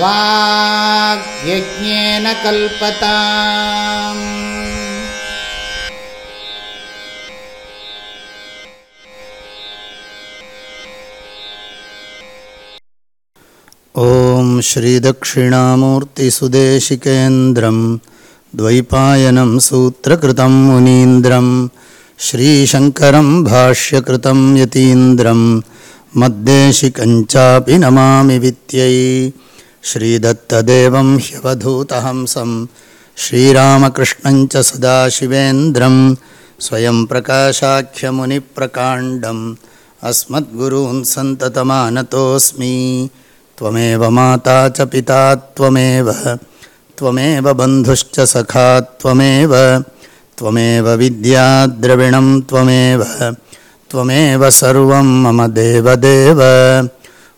वाग्यज्ञेन कल्पता ॐ श्रीदक्षिणामूर्तिसुदेशिकेन्द्रं द्वैपायनं सूत्रकृतं मुनीन्द्रं श्रीशङ्करं भाष्यकृतं यतीन्द्रं मद्देशिकञ्चापि नमामि वित्यै श्रीदत्तदेवं ह्यवधूतहंसं श्रीरामकृष्णञ्च सदाशिवेन्द्रं स्वयं प्रकाशाख्यमुनिप्रकाण्डम् अस्मद्गुरून् सन्ततमानतोऽस्मि। त्वमेव माता च पिता त्वमेव त्वमेव बन्धुश्च सखा त्वमेव त्वमेव विद्याद्रविणं त्वमेव त्वमेव सर्वं मम देवदेव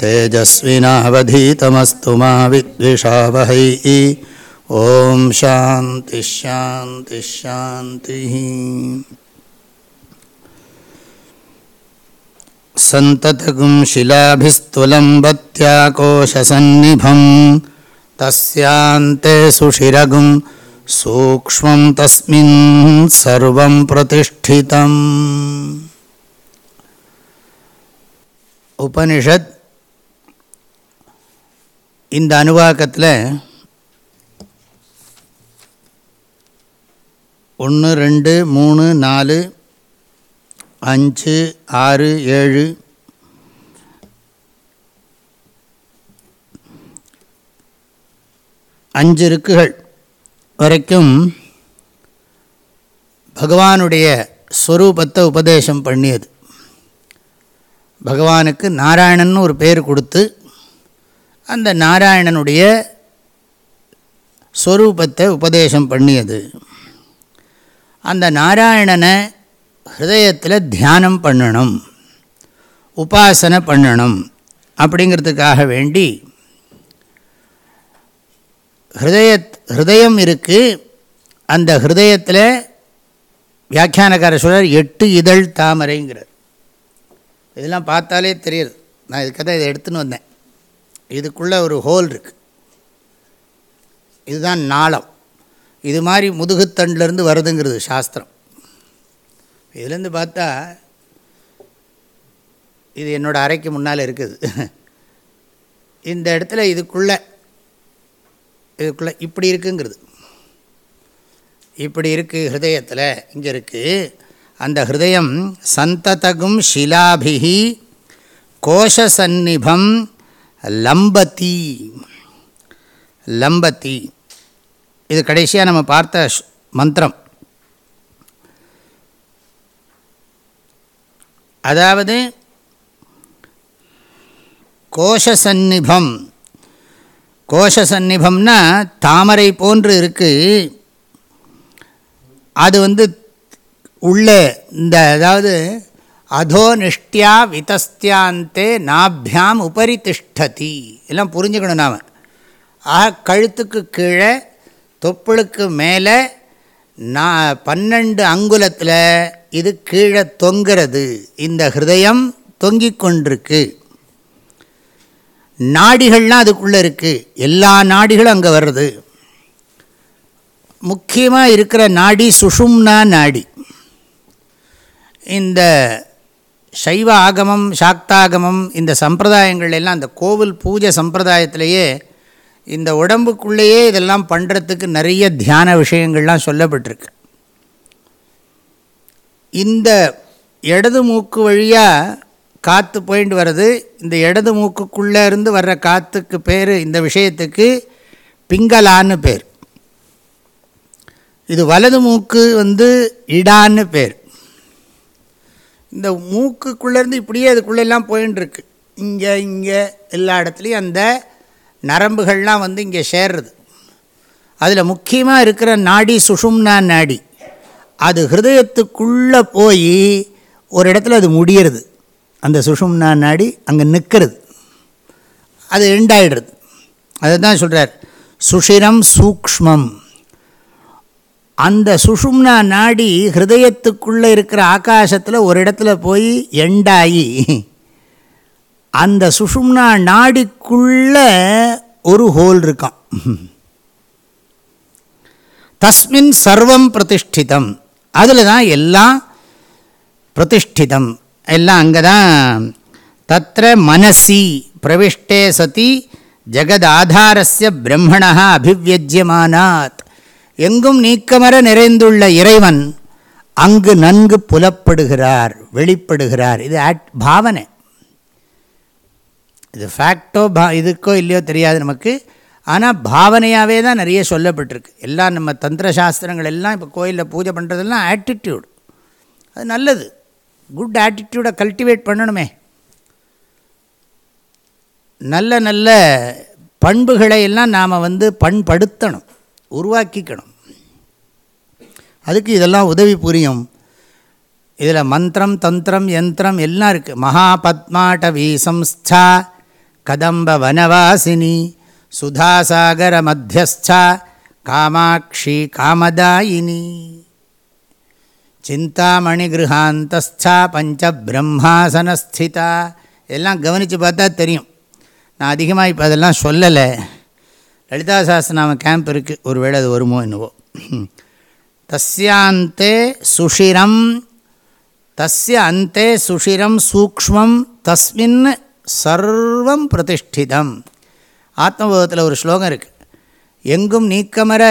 तेजस्विनावधीतमस्तु मा विद्विषावहैः। ॐ शान्तिः सन्ततगुं शिलाभिस्तुलम्बत्याकोशसन्निभम् तस्यान्ते सुषिरगुं सूक्ष्मम् तस्मिन् सर्वं प्रतिष्ठितम्। उपनिषत् இந்த அணுவாக்கத்தில் ஒன்று ரெண்டு மூணு நாலு அஞ்சு ஆறு ஏழு அஞ்சு இருக்குகள் வரைக்கும் பகவானுடைய ஸ்வரூபத்தை உபதேசம் பண்ணியது. பகவானுக்கு நாராயணன் ஒரு பேர் கொடுத்து அந்த நாராயணனுடைய ஸ்வரூபத்தை உபதேசம் பண்ணியது. அந்த நாராயணனை ஹிருதயத்தில் தியானம் பண்ணணும் உபாசனை பண்ணணும் அப்படிங்கிறதுக்காக வேண்டி ஹிருதய ஹிருதயம் இருக்குது அந்த ஹிருதயத்தில் வியாக்கியானக்கார சொல்கிறார் எட்டு இதழ் தாமரைங்கிறார். இதெல்லாம் பார்த்தாலே தெரியுது. நான் இதுக்காக தான் இதை எடுத்துன்னு வந்தேன். இதுக்குள்ளே ஒரு ஹோல் இருக்குது இதுதான் நாளம். இது மாதிரி முதுகுத்தண்டிலேருந்து வருதுங்கிறது சாஸ்திரம். இதுலேருந்து பார்த்தா இது என்னோடய அறைக்கு முன்னால் இருக்குது. இந்த இடத்துல இதுக்குள்ளே இதுக்குள்ளே இப்படி இருக்குங்கிறது. இப்படி இருக்குது ஹிருதயத்தில் இங்கே இருக்குது அந்த ஹிருதயம் சந்ததகும் ஷிலாபிகி கோஷசன்னிபம் லம்பதி. லம்பதி. இது கடைசியாக நம்ம பார்த்த மந்திரம். அதாவது கோஷசன்னிபம் கோஷசன்னிபம்னா தாமரை போன்று இருக்குது அது வந்து உள்ளே இந்த அதாவது அதோ நிஷ்டியா விதஸ்தியாந்தே நாபியாம் உபரி திஷ்டதி. எல்லாம் புரிஞ்சுக்கணும் நாம் ஆக கழுத்துக்கு கீழே தொப்புளுக்கு மேலே நான் பன்னெண்டு அங்குலத்தில் இது கீழே தொங்கிறது. இந்த ஹிருதயம் தொங்கிக் கொண்டிருக்கு. நாடிகள்லாம் அதுக்குள்ளே இருக்குது எல்லா நாடிகளும் அங்கே வர்றது. முக்கியமாக இருக்கிற நாடி சுஷும்னா நாடி. இந்த சைவ ஆகமம் சாக்தாகமம் இந்த சம்பிரதாயங்கள் எல்லாம் அந்த கோவில் பூஜை சம்பிரதாயத்திலேயே இந்த உடம்புக்குள்ளேயே இதெல்லாம் பண்ணுறதுக்கு நிறைய தியான விஷயங்கள்லாம் சொல்லப்பட்டிருக்கு. இந்த இடது மூக்கு வழியாக காற்று போயிட்டு வர்றது இந்த இடது மூக்குக்குள்ளே இருந்து வர்ற காற்றுக்கு பேர் இந்த விஷயத்துக்கு பிங்கலான்னு பேர். இது வலது மூக்கு வந்து இடான்னு பேர். இந்த மூக்குக்குள்ளேருந்து இப்படியே அதுக்குள்ளெல்லாம் போயின்ட்டுருக்கு இங்கே இங்கே எல்லா இடத்துலையும் அந்த நரம்புகள்லாம் வந்து இங்கே சேர்றது. அதில் முக்கியமாக இருக்கிற நாடி சுஷும்னா நாடி. அது ஹிருதயத்துக்குள்ளே போய் ஒரு இடத்துல அது முடியறது. அந்த சுஷும்னா நாடி அங்கே நிற்கிறது அது எண்டாயிடுறது அதை தான் சொல்கிறார் சுஷிரம் சூக்ஷ்மம். அந்த சுஷும்னா நாடி ஹிருதயத்துக்குள்ளே இருக்கிற ஆகாசத்தில் ஒரு இடத்துல போய் எண்டாகி அந்த சுஷும்னா நாடிக்குள்ள ஒரு ஹோல் இருக்கான் தஸ்மின் சர்வம் பிரதிஷ்டிதம். அதில் தான் எல்லாம் பிரதிஷ்டிதம். எல்லாம் அங்கே தான் தத்திர மனசி பிரவிஷ்டே சதி ஜெகத் பிரம்மணா அபிவியஜ்யமானாத். எங்கும் நீக்கமர நிறைந்துள்ள இறைவன் அங்கு நன்கு புலப்படுகிறார் வெளிப்படுகிறார். இது ஆட் பாவனை. இது ஃபேக்டோ பா இதுக்கோ இல்லையோ தெரியாது நமக்கு. ஆனால் பாவனையாகவே தான் நிறைய சொல்லப்பட்டிருக்கு. எல்லாம் நம்ம தந்திர சாஸ்திரங்கள் எல்லாம் இப்போ கோயிலில் பூஜை பண்ணுறதெல்லாம் ஆட்டிடியூடு அது நல்லது. குட் ஆட்டிடியூடை கல்டிவேட் பண்ணணுமே. நல்ல நல்ல பண்புகளை எல்லாம் நாம் வந்து பண்படுத்தணும். உருவாக்கிக்கணும். அதுக்கு இதெல்லாம் உதவி புரியும். இதில் மந்திரம் தந்திரம் யந்திரம் எல்லாம் இருக்குது மகாபத்மாட்டவி சம்ஸ்தா கதம்ப வனவாசினி சுதாசாகர மத்தியஸ்தா காமாட்சி காமதாயினி. சிந்தாமணி கிருஹாந்தஸ்தா பஞ்ச எல்லாம் கவனித்து பார்த்தா தெரியும். நான் அதிகமாக இப்போ அதெல்லாம் சொல்லலை. லலிதா சாஸ்திரநாம கேம்ப் இருக்குது ஒரு வேளை அது வருமோ என்னவோ. தஸ்யாந்தே சுஷிரம் தஸ்ய அந்தே சுஷிரம் சூக்ஷ்மம் தஸ்மின் சர்வம் பிரதிஷ்டிதம். ஆத்மபோதத்தில் ஒரு ஸ்லோகம் இருக்குது எங்கும் நீக்கமர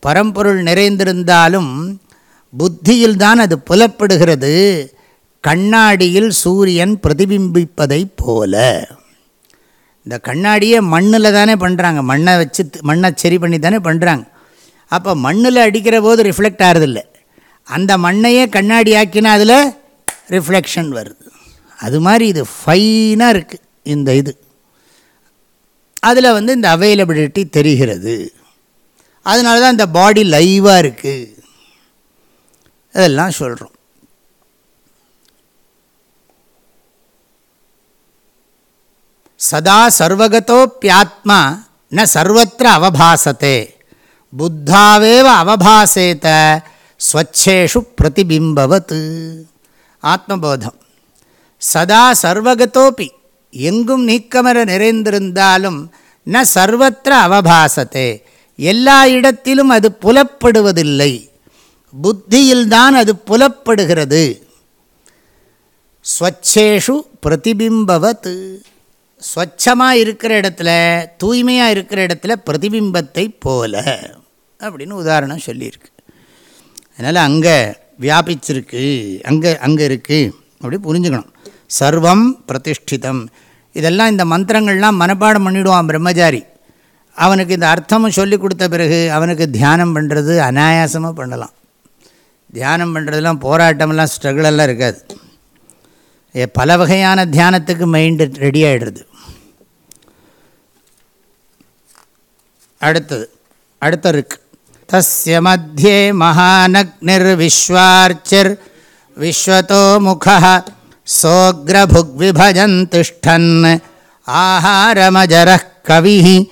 பரம்பொருள் நிறைந்திருந்தாலும் புத்தியில்தான் அது புலப்படுகிறது. கண்ணாடியில் சூரியன் பிரதிபிம்பிப்பதைப் போல. இந்த கண்ணாடியே மண்ணில் தானே பண்ணுறாங்க மண்ணை வச்சு மண்ணை சரி பண்ணி தானே பண்ணுறாங்க அப்போ மண்ணில் அடிக்கிற போது ரிஃப்ளெக்ட் ஆகிறதில்ல அந்த மண்ணையே கண்ணாடி ஆக்கினா அதில் ரிஃப்ளெக்ஷன் வருது. அது மாதிரி இது ஃபைனாக இருக்குது இந்த இது. அதில் வந்து இந்த அவைலபிலிட்டி தெரிகிறது. அதனால தான் இந்த பாடி லைவாக இருக்குது அதெல்லாம் சொல்கிறோம் சதா சர்வகதோப்பியாத்மா ந சர்வத்திர அவபாசத்தே. புத்தாவேவ அவபாசேத ஸ்வச்சேஷு பிரதிபிம்பவத். ஆத்மபோதம். சதா சர்வகதோப்பி எங்கும் நீக்கமர நிறைந்திருந்தாலும் ந சர்வத்திர அவபாசத்தே. எல்லா இடத்திலும் அது புலப்படுவதில்லை. புத்தியில்தான் அது புலப்படுகிறது. ஸ்வச்சேஷு பிரதிபிம்பவத். ஸ்வச்சமாக இருக்கிற இடத்துல தூய்மையாக இருக்கிற இடத்துல பிரதிபிம்பத்தை போல அப்படின்னு உதாரணம் சொல்லியிருக்கு. அதனால் அங்கே வியாபிச்சிருக்கு அங்கே அங்கே இருக்குது அப்படி புரிஞ்சுக்கணும். சர்வம் பிரதிஷ்டிதம். இதெல்லாம் இந்த மந்திரங்கள்லாம் மனப்பாடம் பண்ணிவிடுவான் பிரம்மச்சாரி. அவனுக்கு இந்த அர்த்தமும் சொல்லி கொடுத்த பிறகு அவனுக்கு தியானம் பண்ணுறது அனாயாசமாக பண்ணலாம். தியானம் பண்ணுறதுலாம் போராட்டமெல்லாம் ஸ்ட்ரகிளெல்லாம் இருக்காது. பல வகையான தியானத்துக்கு மைண்டு ரெடி ஆகிடுறது அடுத்தது அடுத்த ரிக் தஸ்ய மத்தியே மகானக்னிர் விஸ்வார்ச்சிர் விஸ்வதோ முக சோக்ரபுக்விபஜன் திஷ்டன் ஆஹாரமஜர கவி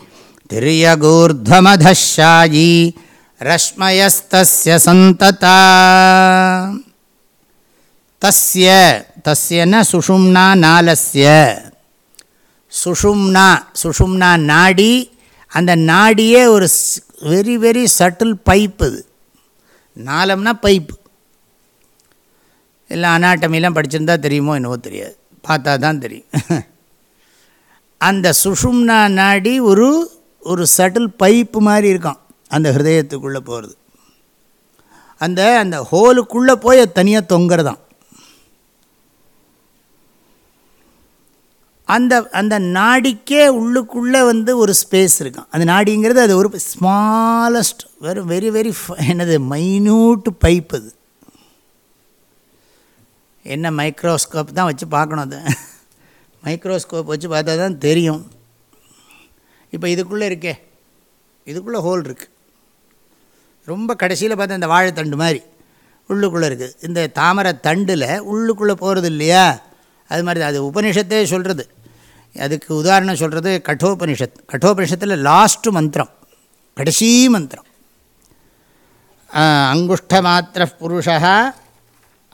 திரியகூர்தமதாயி ரஷ்மயஸ்தஸ்ய சந்ததா. தஸ்ய தஸ்யன சுஷும்னா நாலஸ்ய. சுஷும்னா சுஷும்னா நாடி அந்த நாடியே ஒரு வெரி வெரி சட்டில் பைப்பு இது நாளம்னா பைப்பு எல்லாம் அனாட்டமிலாம் படிச்சிருந்தா தெரியுமோ என்னவோ தெரியாது. பார்த்தா தான் தெரியும். அந்த சுஷும்னா நாடி ஒரு ஒரு சட்டில் பைப்பு மாதிரி இருக்கான் அந்த ஹிருதயத்துக்குள்ளே போகிறது அந்த அந்த ஹோலுக்குள்ளே போய் அது தனியாக தொங்குறதான் அந்த அந்த நாடிக்கே உள்ளுக்குள்ளே வந்து ஒரு ஸ்பேஸ் இருக்கும். அந்த நாடிங்கிறது அது ஒரு ஸ்மாலஸ்ட் வெரி வெரி வெரி என்னது மைன்யூட் பைப் அது. என்ன மைக்ரோஸ்கோப் தான் வச்சு பார்க்கணும் அதை. மைக்ரோஸ்கோப் வச்சு பார்த்தா தான் தெரியும். இப்போ இதுக்குள்ளே இருக்கே. இதுக்குள்ளே ஹோல் இருக்குது ரொம்ப கடைசியில் பார்த்தா இந்த வாழைத்தண்டு மாதிரி உள்ளுக்குள்ளே இருக்குது இந்த தாமரை தண்டில் உள்ளுக்குள்ளே போகிறது இல்லையா? அது மாதிரி அது உபனிஷத்தே சொல்கிறது அதுக்கு உதாரணம் சொல்கிறது கட்டோபனிஷத். கட்டோபனிஷத்தில் லாஸ்ட்டு மந்திரம் கடைசி மந்திரம். அங்குஷ்ட மாத்திர புருஷா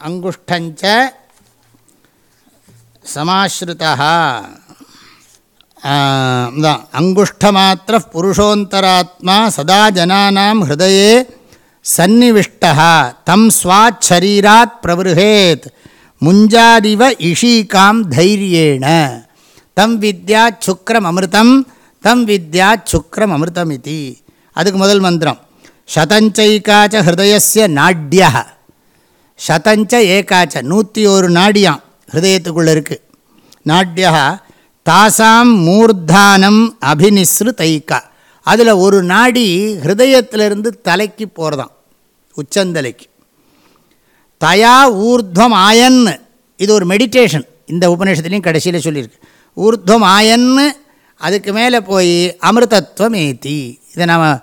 அங்குஷ்டஞ்ச சமாஸ்ருதா. தான் அங்குஷ்டமாத்திர புருஷோந்தராத்மா சதா ஜனானாம் ஹிருதயே சந்நிவிஷ்டா தம் ஸ்வாத் ஷரீராத் பிரவருகேத் முஞ்சாதிவ இஷீகாம் தைரியேன. தம் வித்யா சுக்ரம் அமிர்தம் தம் வித்யா சுக்ரம் அமிர்தம் இது. அதுக்கு முதல் மந்திரம். சதஞ்சைக்காச்ச ஹிருதயசிய நாட்யா. சதஞ்ச ஏகாச்ச நூற்றி ஒரு நாடியாம் ஹிருதயத்துக்குள்ளே இருக்குது நாட்யா தாசாம் மூர்தானம் அபினிஸ்ரு தைக்கா அதில் ஒரு நாடி ஹிருதயத்திலிருந்து தலைக்கு போகிறதாம் உச்சந்தலைக்கு. தயா ஊர்துவம் ஆயன்னு இது ஒரு மெடிடேஷன் இந்த உபநிஷத்துலேயும் கடைசியில் சொல்லியிருக்கு. ஊர்துவம் ஆயன்னு அதுக்கு மேலே போய் அமிர்தத்துவம் ஏத்தி இதை நாம்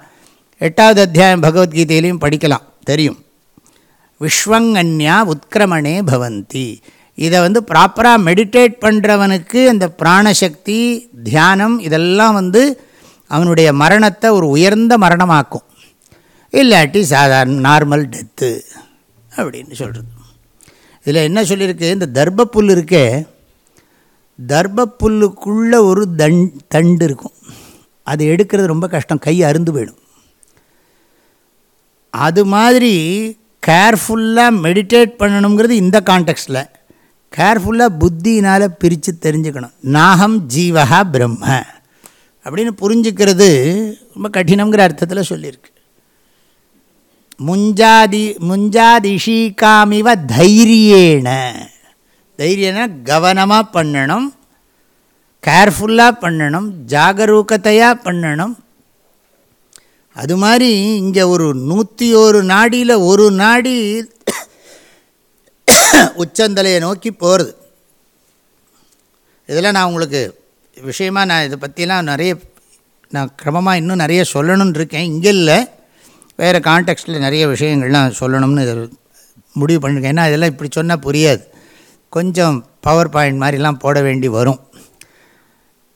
எட்டாவது அத்தியாயம் பகவத்கீதையிலையும் படிக்கலாம் தெரியும். விஸ்வங்கன்யா உத்கிரமணே பவந்தி. இதை வந்து ப்ராப்பராக மெடிடேட் பண்ணுறவனுக்கு அந்த பிராணசக்தி தியானம் இதெல்லாம் வந்து அவனுடைய மரணத்தை ஒரு உயர்ந்த மரணமாக்கும். இல்லாட்டி சாதாரண நார்மல் டெத்து அப்படின்னு சொல்கிறது இதில் என்ன சொல்லியிருக்கு? இந்த தர்ப்புல் இருக்கே தர்ப்பப்புல்லுக்குள்ளே ஒரு தண் தண்டு இருக்கும். அது எடுக்கிறது ரொம்ப கஷ்டம். கை அருந்து போயிடும். அது மாதிரி கேர்ஃபுல்லாக மெடிடேட் பண்ணணுங்கிறது இந்த கான்டெக்ஸ்டில் கேர்ஃபுல்லாக புத்தினால் பிரித்து தெரிஞ்சுக்கணும். நாகம் ஜீவகா பிரம்ம. அப்படின்னு புரிஞ்சுக்கிறது ரொம்ப கடினங்கிற அர்த்தத்தில் சொல்லியிருக்கு. முஞ்சாதி முஞ்சாதிஷீகாமிவ தைரியேன. தைரியம்னா கவனமாக பண்ணணும் கேர்ஃபுல்லாக பண்ணணும் ஜாகரூகத்தையாக பண்ணணும். அது மாதிரி இங்கே ஒரு நூற்றி ஒரு நாடியில் ஒரு நாடி உச்சந்தலையை நோக்கி போகிறது இதெல்லாம் நான் உங்களுக்கு விஷயமாக நான் இதை பற்றிலாம் நிறைய நான் கிரமமாக இன்னும் நிறைய சொல்லணும்னு இருக்கேன். இங்கே இல்லை. வேறு கான்டெக்ஸ்டில் நிறைய விஷயங்கள்லாம் சொல்லணும்னு முடிவு பண்ணிருக்கேன். ஏன்னா இதெல்லாம் இப்படி சொன்னால் புரியாது. கொஞ்சம் பவர் பாயிண்ட் மாதிரிலாம் போட வேண்டி வரும்.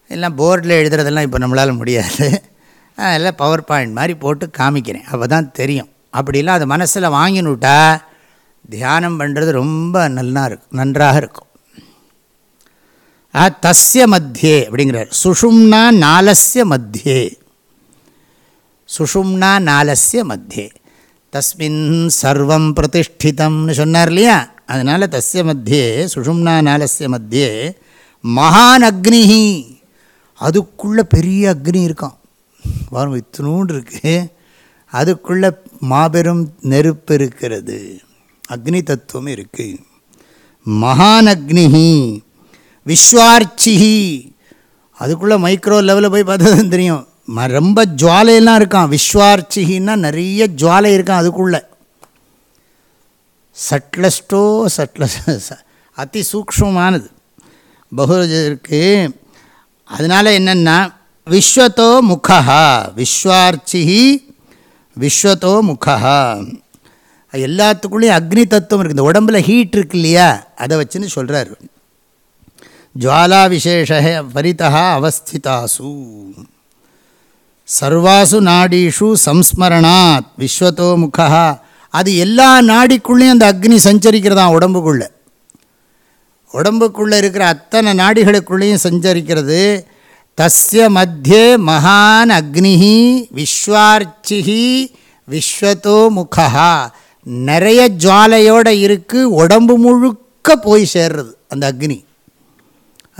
எல்லாம் போர்டில் எழுதுறதெல்லாம் இப்போ நம்மளால் முடியாது. அதெல்லாம் பவர் பாயிண்ட் மாதிரி போட்டு காமிக்கிறேன். அப்போ தான் தெரியும். அப்படிலாம் அதை மனசில் வாங்கினுட்டா தியானம் பண்ணுறது ரொம்ப நல்லா இருக்கும். நன்றாக இருக்கும். ஆ தஸ்ய மத்தியே அப்படிங்கிறார். சுஷும்னா நாலஸ்ய மத்தியே. சுஷும்னா நாலஸ்ய மத்தியே. தஸ்மின் சர்வம் பிரதிஷ்டிதம்னு சொன்னார் இல்லையா? அதனால் தஸ்ய மத்தியே சுஷும்னா நாலஸ்ய மத்தியே மகான் அக்னி அதுக்குள்ளே பெரிய அக்னி இருக்கான் பாருங்கள் இத்தினூண்டு இருக்குது அதுக்குள்ளே மாபெரும் நெருப்பு இருக்கிறது. அக்னி தத்துவம் இருக்குது மகான் அக்னி விஸ்வார்ச்சிஹி. அதுக்குள்ளே மைக்ரோ லெவலில் போய் பார்த்தா தெரியும். ம ரொம்ப ஜுவாலையெல்லாம் இருக்கான் விஸ்வார்ச்சிகின்னா நிறைய ஜுவாலை இருக்கான் அதுக்குள்ளே. சட்லஸ்டோ சட்லஸ் அதி சூக்ஷமானது பகு இருக்குது அதனால் என்னென்னா விஸ்வத்தோ முகா விஸ்வார்ச்சிஹி விஸ்வத்தோ முகா எல்லாத்துக்குள்ளேயும் அக்னி தத்துவம் இருக்குது இந்த உடம்பில் ஹீட் இருக்கு இல்லையா? அதை வச்சுன்னு சொல்கிறார் ஜுவாலா விசேஷ பரிதா அவஸ்திதாசு. சர்வாசு நாடீஷு சம்ஸ்மரணாத் விஸ்வத்தோ முகா அது எல்லா நாடிக்குள்ளேயும் அந்த அக்னி சஞ்சரிக்கிறதா உடம்புக்குள்ளே. உடம்புக்குள்ளே இருக்கிற அத்தனை நாடிகளுக்குள்ளேயும் சஞ்சரிக்கிறது. தஸ்ய மத்தியே மகான் அக்னி விஸ்வார்ச்சி விஸ்வத்தோ முகா நிறைய ஜுவாலையோடு இருக்குது உடம்பு முழுக்க போய் சேர்றது அந்த அக்னி.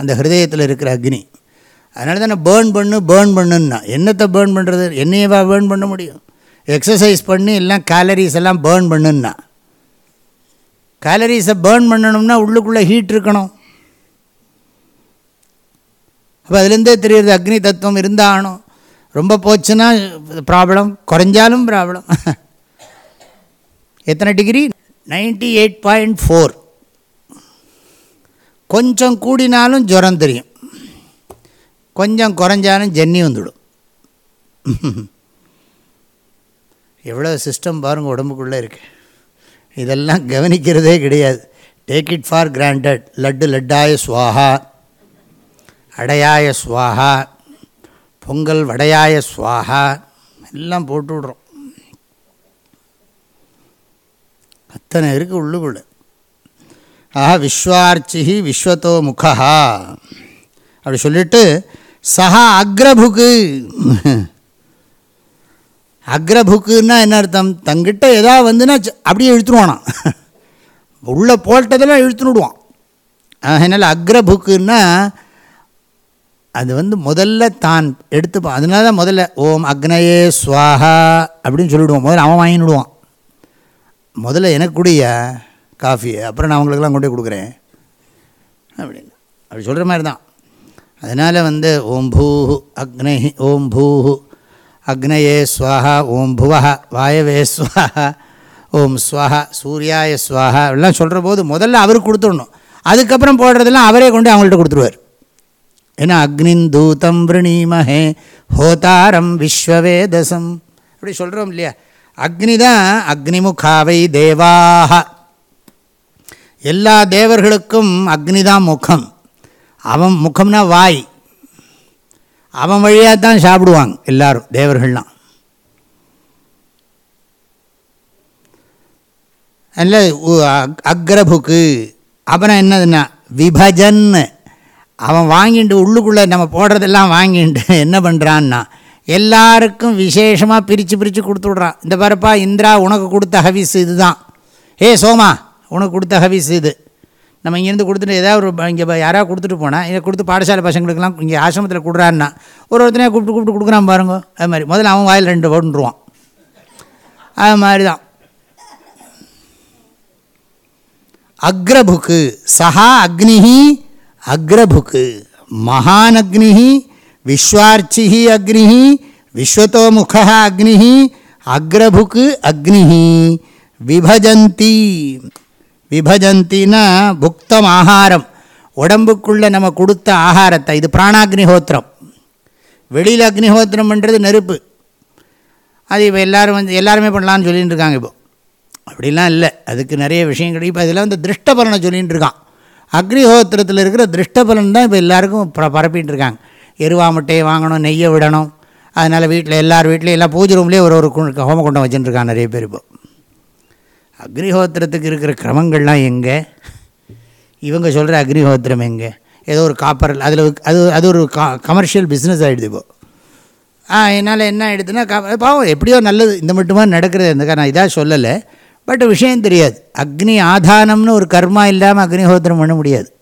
அந்த ஹிருதயத்தில் இருக்கிற அக்னி. அதனால தானே பேர்ன் பண்ணு பேர்ன் பண்ணுன்னா. என்னத்தை பேர்ன் பண்ணுறது என்னையவா பேர்ன் பண்ண முடியும்? எக்ஸசைஸ் பண்ணி எல்லாம் கேலரிஸ் எல்லாம் பேர்ன் பண்ணுன்னா. கேலரிஸை பேர்ன் பண்ணணும்னா உள்ளுக்குள்ளே ஹீட் இருக்கணும். அப்போ அதுலேருந்தே தெரியுது அக்னி தத்துவம் இருந்தாகணும் ரொம்ப போச்சுன்னா ப்ராப்ளம் குறைஞ்சாலும் ப்ராப்ளம் எத்தனை degree ninety eight point four கொஞ்சம் கூடினாலும் ஜுரம் தெரியும். கொஞ்சம் குறைஞ்சாலும் ஜன்னி வந்துடும். எவ்வளோ சிஸ்டம் பாருங்கள் உடம்புக்குள்ளே இருக்கு. இதெல்லாம் கவனிக்கிறதே கிடையாது. டேக் இட் ஃபார் கிராண்டட் லட்டு லட்டாய சுவாகா அடையாய சுவாகா பொங்கல் வடையாய சுவாகா எல்லாம் போட்டு விட்றோம். அத்தனை இருக்குது உள்ளுக்குள்ள. ஆஹா விஸ்வார்ச்சி விஸ்வத்தோ முகா அப்படி சொல்லிட்டு சஹா அக்ரபுக்கு அக்ரபுக்குன்னா என்ன அர்த்தம்? தங்கிட்ட எதாவது வந்துன்னா அப்படியே இழுத்துருவானான் உள்ளே போட்டதெல்லாம் இழுத்துன்னு விடுவான் அதனால் அக்ரபுக்குன்னா அது வந்து முதல்ல தான் எடுத்துப்பான் அதனால தான் முதல்ல ஓம் அக்னயே ஸ்வாஹா அப்படின்னு சொல்லிவிடுவான் முதல்ல அவன் வாங்கிடுவான் முதல்ல எனக்கு குடிய காஃபியை அப்புறம் நான் அவங்களுக்கெல்லாம் கொண்டு போய் கொடுக்குறேன். அப்படின்னு. அப்படி சொல்கிற மாதிரி தான் அதனால் வந்து ஓம் பூ அக்னி ஓம் பூ அக்னயே ஸ்வாஹா ஓம் புவஹா வாயவே ஸ்வாஹா ஓம் ஸ்வாஹா சூர்யாய ஸ்வாஹா எல்லாம் சொல்கிற போது முதல்ல அவருக்கு கொடுத்துடணும். அதுக்கப்புறம் போடுறதெல்லாம் அவரே கொண்டு அவங்கள்ட்ட கொடுத்துருவார். ஏன்னா அக்னின் தூதம் விரணீமஹே ஹோதாரம் விஸ்வவேதசம். அப்படி சொல்கிறோம் இல்லையா? அக்னி தான் அக்னிமுகாவை தேவாக எல்லா தேவர்களுக்கும் அக்னி தான் முகம். அவன் முகம்னா வாய். அவன் வழியாக தான் சாப்பிடுவாங்க எல்லாரும் தேவர்கள்லாம். அல்ல அக்ரபுக்கு அப்புறம் என்னதுன்னா விபஜன் அவன் வாங்கிட்டு உள்ளுக்குள்ளே நம்ம போடுறதெல்லாம் வாங்கிட்டு என்ன பண்ணுறான்னா எல்லாருக்கும் விசேஷமாக பிரித்து பிரித்து கொடுத்து விட்றான் இந்த பரப்பா இந்திரா உனக்கு கொடுத்த ஹவிஸ் இதுதான். ஏ சோமா உனக்கு கொடுத்த ஹவிஸ் இது. நம்ம இங்கேருந்து கொடுத்துட்டு ஏதாவது ஒரு இங்கே யாராவது கொடுத்துட்டு போனால் இதை கொடுத்து பாடசாலை பசங்களுக்கெல்லாம் இங்கே ஆசிரமத்தில் கொடுறான்னா ஒரு ஒருத்தனையாக கூப்பிட்டு கூப்பிட்டு கொடுக்குறான் பாருங்க. அது மாதிரி. முதல்ல அவன் வாயில் ரெண்டு போட்டுருவான். அது மாதிரி தான் அக்ரபுக்கு சஹா அக்னிஹி அக்ரபுக்கு மகான் அக்னிஹி விஸ்வார்ச்சிஹி அக்னிஹி விஸ்வத்தோமுக அக்னிஹி அக்ரபுக்கு அக்னிஹி விபஜந்தி. விபஜந்தின்னா புக்தம் ஆகாரம் உடம்புக்குள்ளே நம்ம கொடுத்த ஆகாரத்தை இது பிராணாக்னிஹோத்திரம். வெளியில் அக்னிஹோத்திரம் பண்ணுறது நெருப்பு. அது இப்போ எல்லோரும் வந்து எல்லாருமே பண்ணலான்னு சொல்லிகிட்டு இருக்காங்க இப்போ. அப்படிலாம் இல்லை. அதுக்கு நிறைய விஷயங்கள் இப்போ இதில் வந்து திருஷ்டபலனை சொல்லிகிட்டு இருக்கான். அக்னிஹோத்திரத்தில் இருக்கிற திருஷ்டபலன் தான் இப்போ எல்லாருக்கும் ப பரப்பிட்டு இருக்காங்க. எருவா முட்டையை வாங்கணும் நெய்யை விடணும். அதனால் வீட்டில் எல்லார் வீட்லேயும் எல்லாம் பூஜை ரூம்லேயே ஒரு ஒரு கு- ஹோமகுண்டம் வச்சுட்டுருக்காங்க நிறைய பேர் இப்போ. அக்னிஹோத்திரத்துக்கு இருக்கிற கிரமங்கள்லாம் எங்கே? இவங்க சொல்கிற அக்னிஹோத்திரம் எங்கே? ஏதோ ஒரு காப்பர் அதில் அது அது ஒரு கமர்ஷியல் பிஸ்னஸ் ஆகிடுது இப்போ. ஆ என்னால் என்ன ஆகிடுதுன்னா கா பாவம் எப்படியோ நல்லது இந்த மட்டுமா நடக்கிறது இந்த நான் இதாக சொல்லலை. பட் விஷயம் தெரியாது. அக்னி ஆதானம்னு ஒரு கர்மா இல்லாமல் அக்னிஹோத்திரம் பண்ண முடியாது.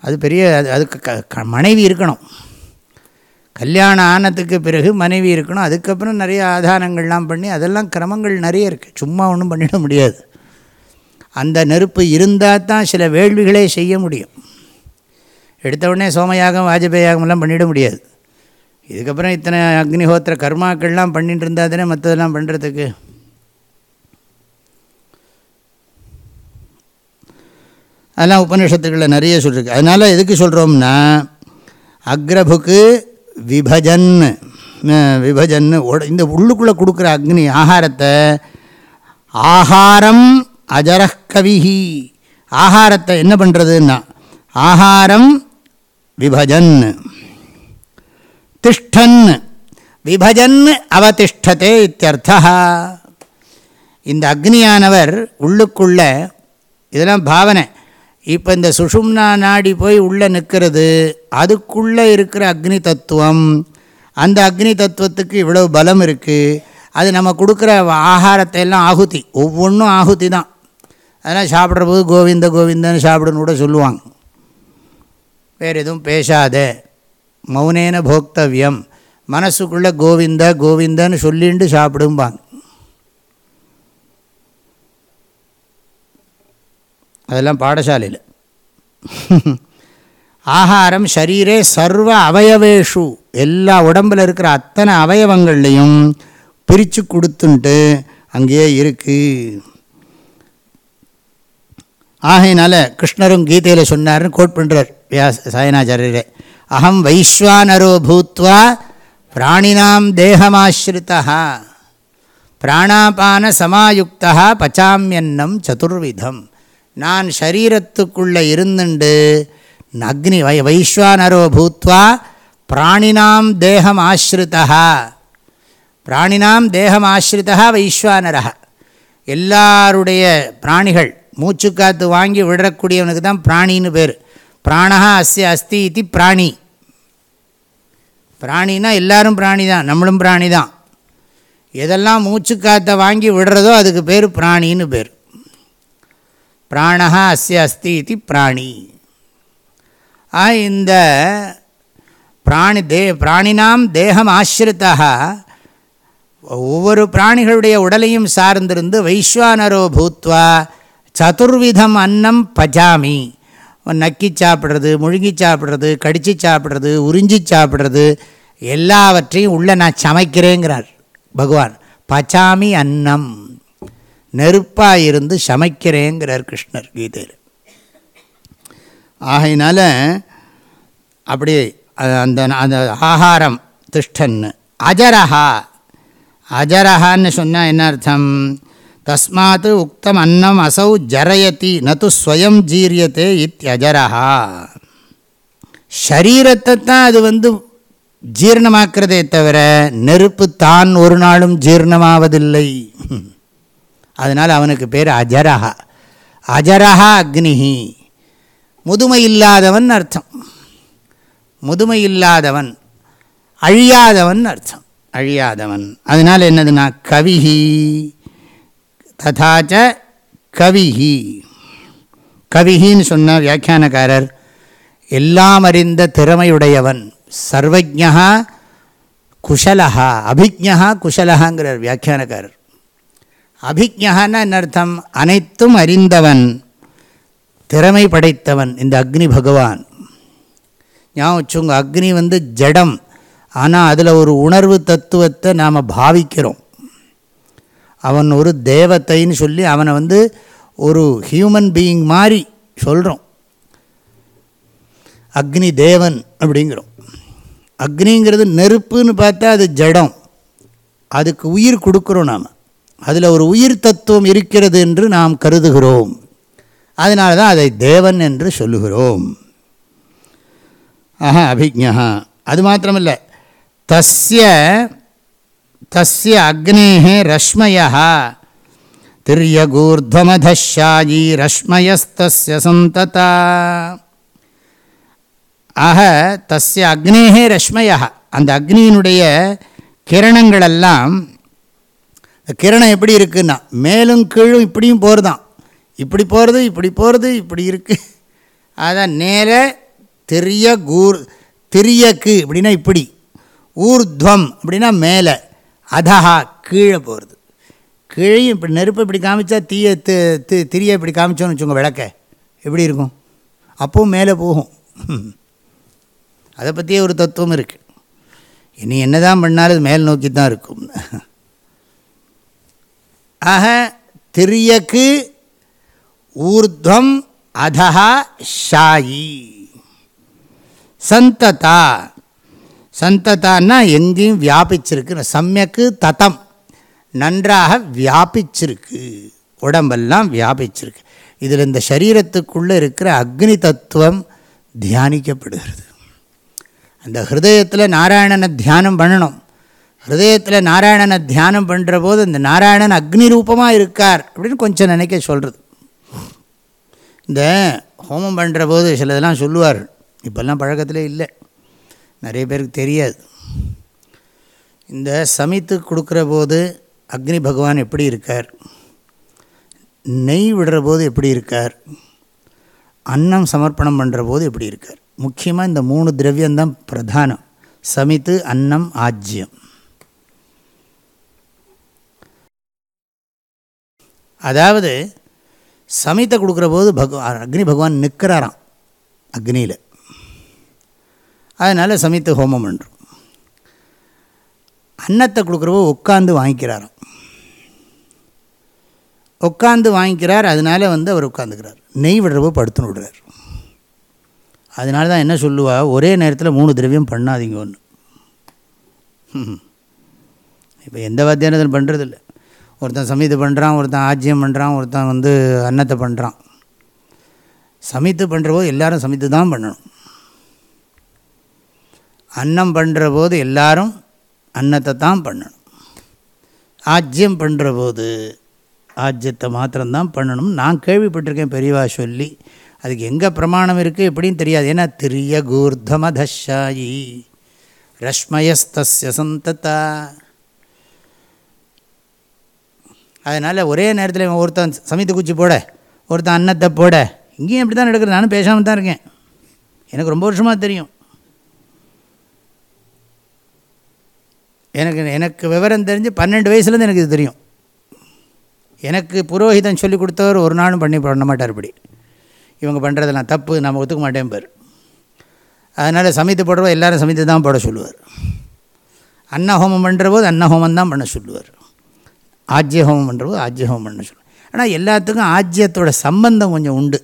அது பெரிய அது அதுக்கு க க- மனைவி இருக்கணும். கல்யாணம் ஆனதுக்கு பிறகு மனைவி இருக்கணும் அதுக்கப்புறம் நிறைய ஆதாரங்கள்லாம் பண்ணி அதெல்லாம் கிரமங்கள் நிறைய இருக்குது சும்மா ஒன்றும் பண்ணிட முடியாது. அந்த நெருப்பு இருந்தால் தான் சில வேள்விகளே செய்ய முடியும். எடுத்த உடனே சோமயாகம் வாஜபேயாகமெல்லாம் பண்ணிட முடியாது. இதுக்கப்புறம் இத்தனை அக்னிஹோத்திர கர்மாக்கள்லாம் பண்ணிட்டு இருந்தால் தானே மற்றதெல்லாம் பண்ணுறதுக்கு அதெல்லாம் உபநிஷத்துக்களில் நிறைய சொல்லியிருக்கு அதனால் எதுக்கு சொல்கிறோம்னா அக்ரபுக்கு விபஜன் விபஜன் இந்த உள்ளுக்குள்ளே கொடுக்குற அக்னி ஆகாரத்தை ஆகாரம் அஜரக்கவிஹி ஆகாரத்தை என்ன பண்ணுறதுன்னா ஆகாரம் விபஜன் திஷ்டன் விபஜன் அவதிஷ்டதே இத்தியர்த்தா இந்த அக்னியானவர் உள்ளுக்குள்ள இதெல்லாம் பாவனை. இப்போ இந்த சுஷும்னா நாடி போய் உள்ளே நிற்கிறது அதுக்குள்ளே இருக்கிற அக்னி தத்துவம் அந்த அக்னி தத்துவத்துக்கு இவ்வளோ பலம் இருக்குது அது நம்ம கொடுக்குற ஆகாரத்தை எல்லாம் ஆகுதி ஒவ்வொன்றும் ஆகுதி தான். அதெல்லாம் சாப்பிட்ற போது கோவிந்த கோவிந்தன்னு சாப்பிடுன்னு கூட சொல்லுவாங்க. வேறு எதுவும் பேசாத மௌனேன போக்தவியம் மனசுக்குள்ளே கோவிந்த கோவிந்தன்னு சொல்லிண்டு சாப்பிடும்பாங்க. அதெல்லாம் பாடசாலையில். ஆகாரம் ஷரீரே சர்வ அவயவேஷு. எல்லா உடம்பில் இருக்கிற அத்தனை அவயவங்கள்லையும் பிரித்து கொடுத்துன்ட்டு அங்கேயே இருக்குது ஆகையினால கிருஷ்ணரும் கீதையில் சொன்னார்னு கோட் பண்ணுறார் வியாச சாயனாச்சாரியரே. அகம் வைஸ்வானரோ பூத்வா பிராணினாம் தேகமாஸ்ரிதா பிராணாபான சமாயுக்தா பச்சாமியன்னம் சதுர்விதம். நான் சரீரத்துக்குள்ளே இருந்துண்டு அக்னி வை வைஸ்வானரோ பூத்வா பிராணினாம் தேகம் ஆசிரிதா பிராணினாம் தேகம் ஆசிரிதா வைஸ்வானரா எல்லாருடைய பிராணிகள் மூச்சுக்காத்து வாங்கி விடக்கூடியவனுக்கு தான் பிராணின்னு பேர். பிராணா அஸ்ய அஸ்தி இது பிராணி. பிராணினா எல்லாரும் பிராணி தான் நம்மளும் பிராணி தான். எதெல்லாம் மூச்சுக்காத்தை வாங்கி விடுறதோ அதுக்கு பேர் பிராணின்னு பேர். பிராணா அஸ்ய அஸ்தி இது பிராணி. ஆ இந்த பிராணி தே பிராணினாம் தேகம் ஆசிரித்தா ஒவ்வொரு பிராணிகளுடைய உடலையும் சார்ந்திருந்து வைஸ்வானரோ பூத்வா சதுர்விதம் அன்னம் பஜாமி. நக்கி சாப்பிட்றது முழுங்கி சாப்பிட்றது கடித்து சாப்பிட்றது உறிஞ்சி சாப்பிட்றது எல்லாவற்றையும் உள்ளே நான் சமைக்கிறேங்கிறார் பகவான். பச்சாமி அன்னம். நெருப்பாக இருந்து சமைக்கிறேங்கிறார் கிருஷ்ணர் கீதையில். ஆகையினால அப்படி அந்த அந்த ஆகாரம் திஷ்டன்னு. அஜரஹா. அஜரஹான்னு சொன்னால் என்ன அர்த்தம்? தஸ்மாத் உக்தம் அன்னம் அசௌ ஜரயதி நது ஸ்வயம் ஜீரியத்தே இத்தியஜரஹா ஷரீரத்தை தான் அது வந்து ஜீர்ணமாக்கிறதே தவிர நெருப்பு தான் ஒரு நாளும் ஜீர்ணமாவதில்லை. அதனால் அவனுக்கு பேர் அஜரஹா. அஜரஹா அக்னிஹி. முதுமை இல்லாதவன் அர்த்தம். முதுமை இல்லாதவன் அழியாதவன் அர்த்தம். அழியாதவன். அதனால் என்னதுன்னா கவிஹி. ததாச்ச கவிஹி. கவிஹின்னு சொன்ன வியாக்கியானக்காரர் எல்லாம் அறிந்த திறமையுடையவன் சர்வஜா குஷலஹா அபிஜா குஷலஹாங்கிறார் வியாக்கியானக்காரர். அபிஜான்னா என்ன அர்த்தம் அனைத்தும் அறிந்தவன் திறமை படைத்தவன் இந்த அக்னி பகவான். ஞாபகம் வச்சுங்க அக்னி வந்து ஜடம். ஆனால் அதில் ஒரு உணர்வு தத்துவத்தை நாம் பாவிக்கிறோம். அவன் ஒரு தேவத்தைன்னு சொல்லி அவனை வந்து ஒரு ஹியூமன் பீயிங் மாதிரி சொல்கிறோம் அக்னி தேவன் அப்படிங்கிறோம். அக்னிங்கிறது நெருப்புன்னு பார்த்தா அது ஜடம். அதுக்கு உயிர் கொடுக்குறோம் நாம். அதில் ஒரு உயிர் தத்துவம் இருக்கிறது என்று நாம் கருதுகிறோம். அதனால தான் அதை தேவன் என்று சொல்லுகிறோம். ஆஹா அபிஜா அது மாத்திரமில்லை. தஸ்ய தஸ்ய அக்னேஹே ரஷ்மயா திரியகூர்தமதாயி ரஷ்மயஸ்தஸ்ய சந்ததா. ஆக தஸ்ய அக்னேஹே ரஷ்மயா அந்த அக்னியினுடைய கிரணங்களெல்லாம் கிரணம் எப்படி இருக்குன்னா மேலும் கீழும் இப்படியும் போகிறதான் இப்படி போகிறது இப்படி போகிறது இப்படி இருக்குது அதான் நேர தெரிய கூர் தெரியக்கு அப்படின்னா இப்படி. ஊர்துவம் அப்படின்னா மேலே. அதஹா கீழே போகிறது கீழையும் இப்படி நெருப்பை இப்படி காமிச்சா தீய திரிய இப்படி காமிச்சோன்னு வச்சுக்கோங்க விளக்க. எப்படி இருக்கும்? அப்பவும் மேலே போகும். அதை பற்றியே ஒரு தத்துவம் இருக்குது இனி என்ன தான் பண்ணாலும் அது மேல் நோக்கி தான் இருக்கும். அஹ திரியக்கு ஊர்துவம் அதஹா ஷாயி. சந்ததா. சந்ததான்னா எங்கேயும் வியாபிச்சிருக்கு. சமயக்கு ததம். நன்றாக வியாபிச்சிருக்கு. உடம்பெல்லாம் வியாபிச்சிருக்கு. இதில் இந்த சரீரத்துக்குள்ளே இருக்கிற அக்னி தத்துவம் தியானிக்கப்படுகிறது. அந்த ஹிருதயத்தில் நாராயணனை தியானம் பண்ணணும். ஹிருதயத்தில் நாராயணனை தியானம் பண்ணுற போது இந்த நாராயணன் அக்னி ரூபமாக இருக்கார் அப்படின்னு கொஞ்சம் நினைக்க சொல்கிறது இந்த ஹோமம் பண்ணுற போது சிலதெல்லாம் சொல்லுவார் இப்போல்லாம் பழக்கத்திலே இல்லை. நிறைய பேருக்கு தெரியாது. இந்த சமைத்து கொடுக்குற போது அக்னி பகவான் எப்படி இருக்கார்? நெய் விடுற போது எப்படி இருக்கார்? அன்னம் சமர்ப்பணம் பண்ணுற போது எப்படி இருக்கார்? முக்கியமாக இந்த மூணு திரவியம்தான் பிரதானம். சமித்து அன்னம் ஆஜ்யம். அதாவது சமயத்தை கொடுக்குற போது பகவா அக்னி பகவான் நிற்கிறாராம் அக்னியில். அதனால் சமயத்தை ஹோமம் பண்ணுறோம் அன்னத்தை கொடுக்குறப்போ உட்காந்து வாங்கிக்கிறாராம். உட்காந்து வாங்கிக்கிறார் அதனால வந்து அவர் உட்காந்துக்கிறார் நெய் விடுறப்போ படுத்துன்னு விடுறார். அதனால தான் என்ன சொல்லுவா? ஒரே நேரத்தில் மூணு திரவியம் பண்ணாதீங்க ஒன்று இப்போ எந்த வாத்தியானத்தில் பண்ணுறதில்ல ஒருத்தன் சமீத்து பண்ணுறான் ஒருத்தன் ஆஜ்யம் பண்ணுறான் ஒருத்தன் வந்து அன்னத்தை பண்ணுறான் சமைத்து பண்ணுறபோது எல்லோரும் எல்லாரும் சமைத்து தான் பண்ணணும். அன்னம் பண்ணுற போது எல்லாரும் அன்னத்தை தான் பண்ணணும். ஆஜ்யம் பண்ணுற போது ஆஜ்யத்தை மாத்திரம்தான் பண்ணணும். நான் கேள்விப்பட்டிருக்கேன் பெரியவா சொல்லி அதுக்கு எங்கே பிரமாணம் இருக்குது எப்படின்னு தெரியாது. ஏன்னா திரிய கூர்தமதாயி ரஷ்மயஸ்தஸ்ய சந்ததா. அதனால் ஒரே நேரத்தில் ஒருத்தன் சமைத்து குச்சி போட ஒருத்தன் அன்னத்தை போட இங்கேயும் எப்படி தான் நடக்கிறது நானும் பேசாமல் தான் இருக்கேன். எனக்கு ரொம்ப வருஷமாக தெரியும். எனக்கு எனக்கு விவரம் தெரிஞ்சு பன்னெண்டு வயசுலேருந்து எனக்கு இது தெரியும். எனக்கு புரோஹிதன் சொல்லி கொடுத்தவர் ஒரு நாளும் பண்ணி பண்ண மாட்டார் இப்படி. இவங்க பண்ணுறதெல்லாம் தப்பு நம்ம ஒத்துக்க மாட்டேன் பேர். அதனால் சமைத்து போடுறவோ எல்லோரும் சமைத்து தான் போட சொல்லுவார். அன்ன ஹோமம் பண்ணுற போது அன்ன ஹோமம் தான் பண்ண சொல்லுவார். ஆஜ்ய ஹோமம் பண்ணுறது ஆஜ்ய ஹோமம் பண்ண சொல்லுவார் ஆனால் எல்லாத்துக்கும் ஆஜ்யத்தோட சம்பந்தம் கொஞ்சம் உண்டு.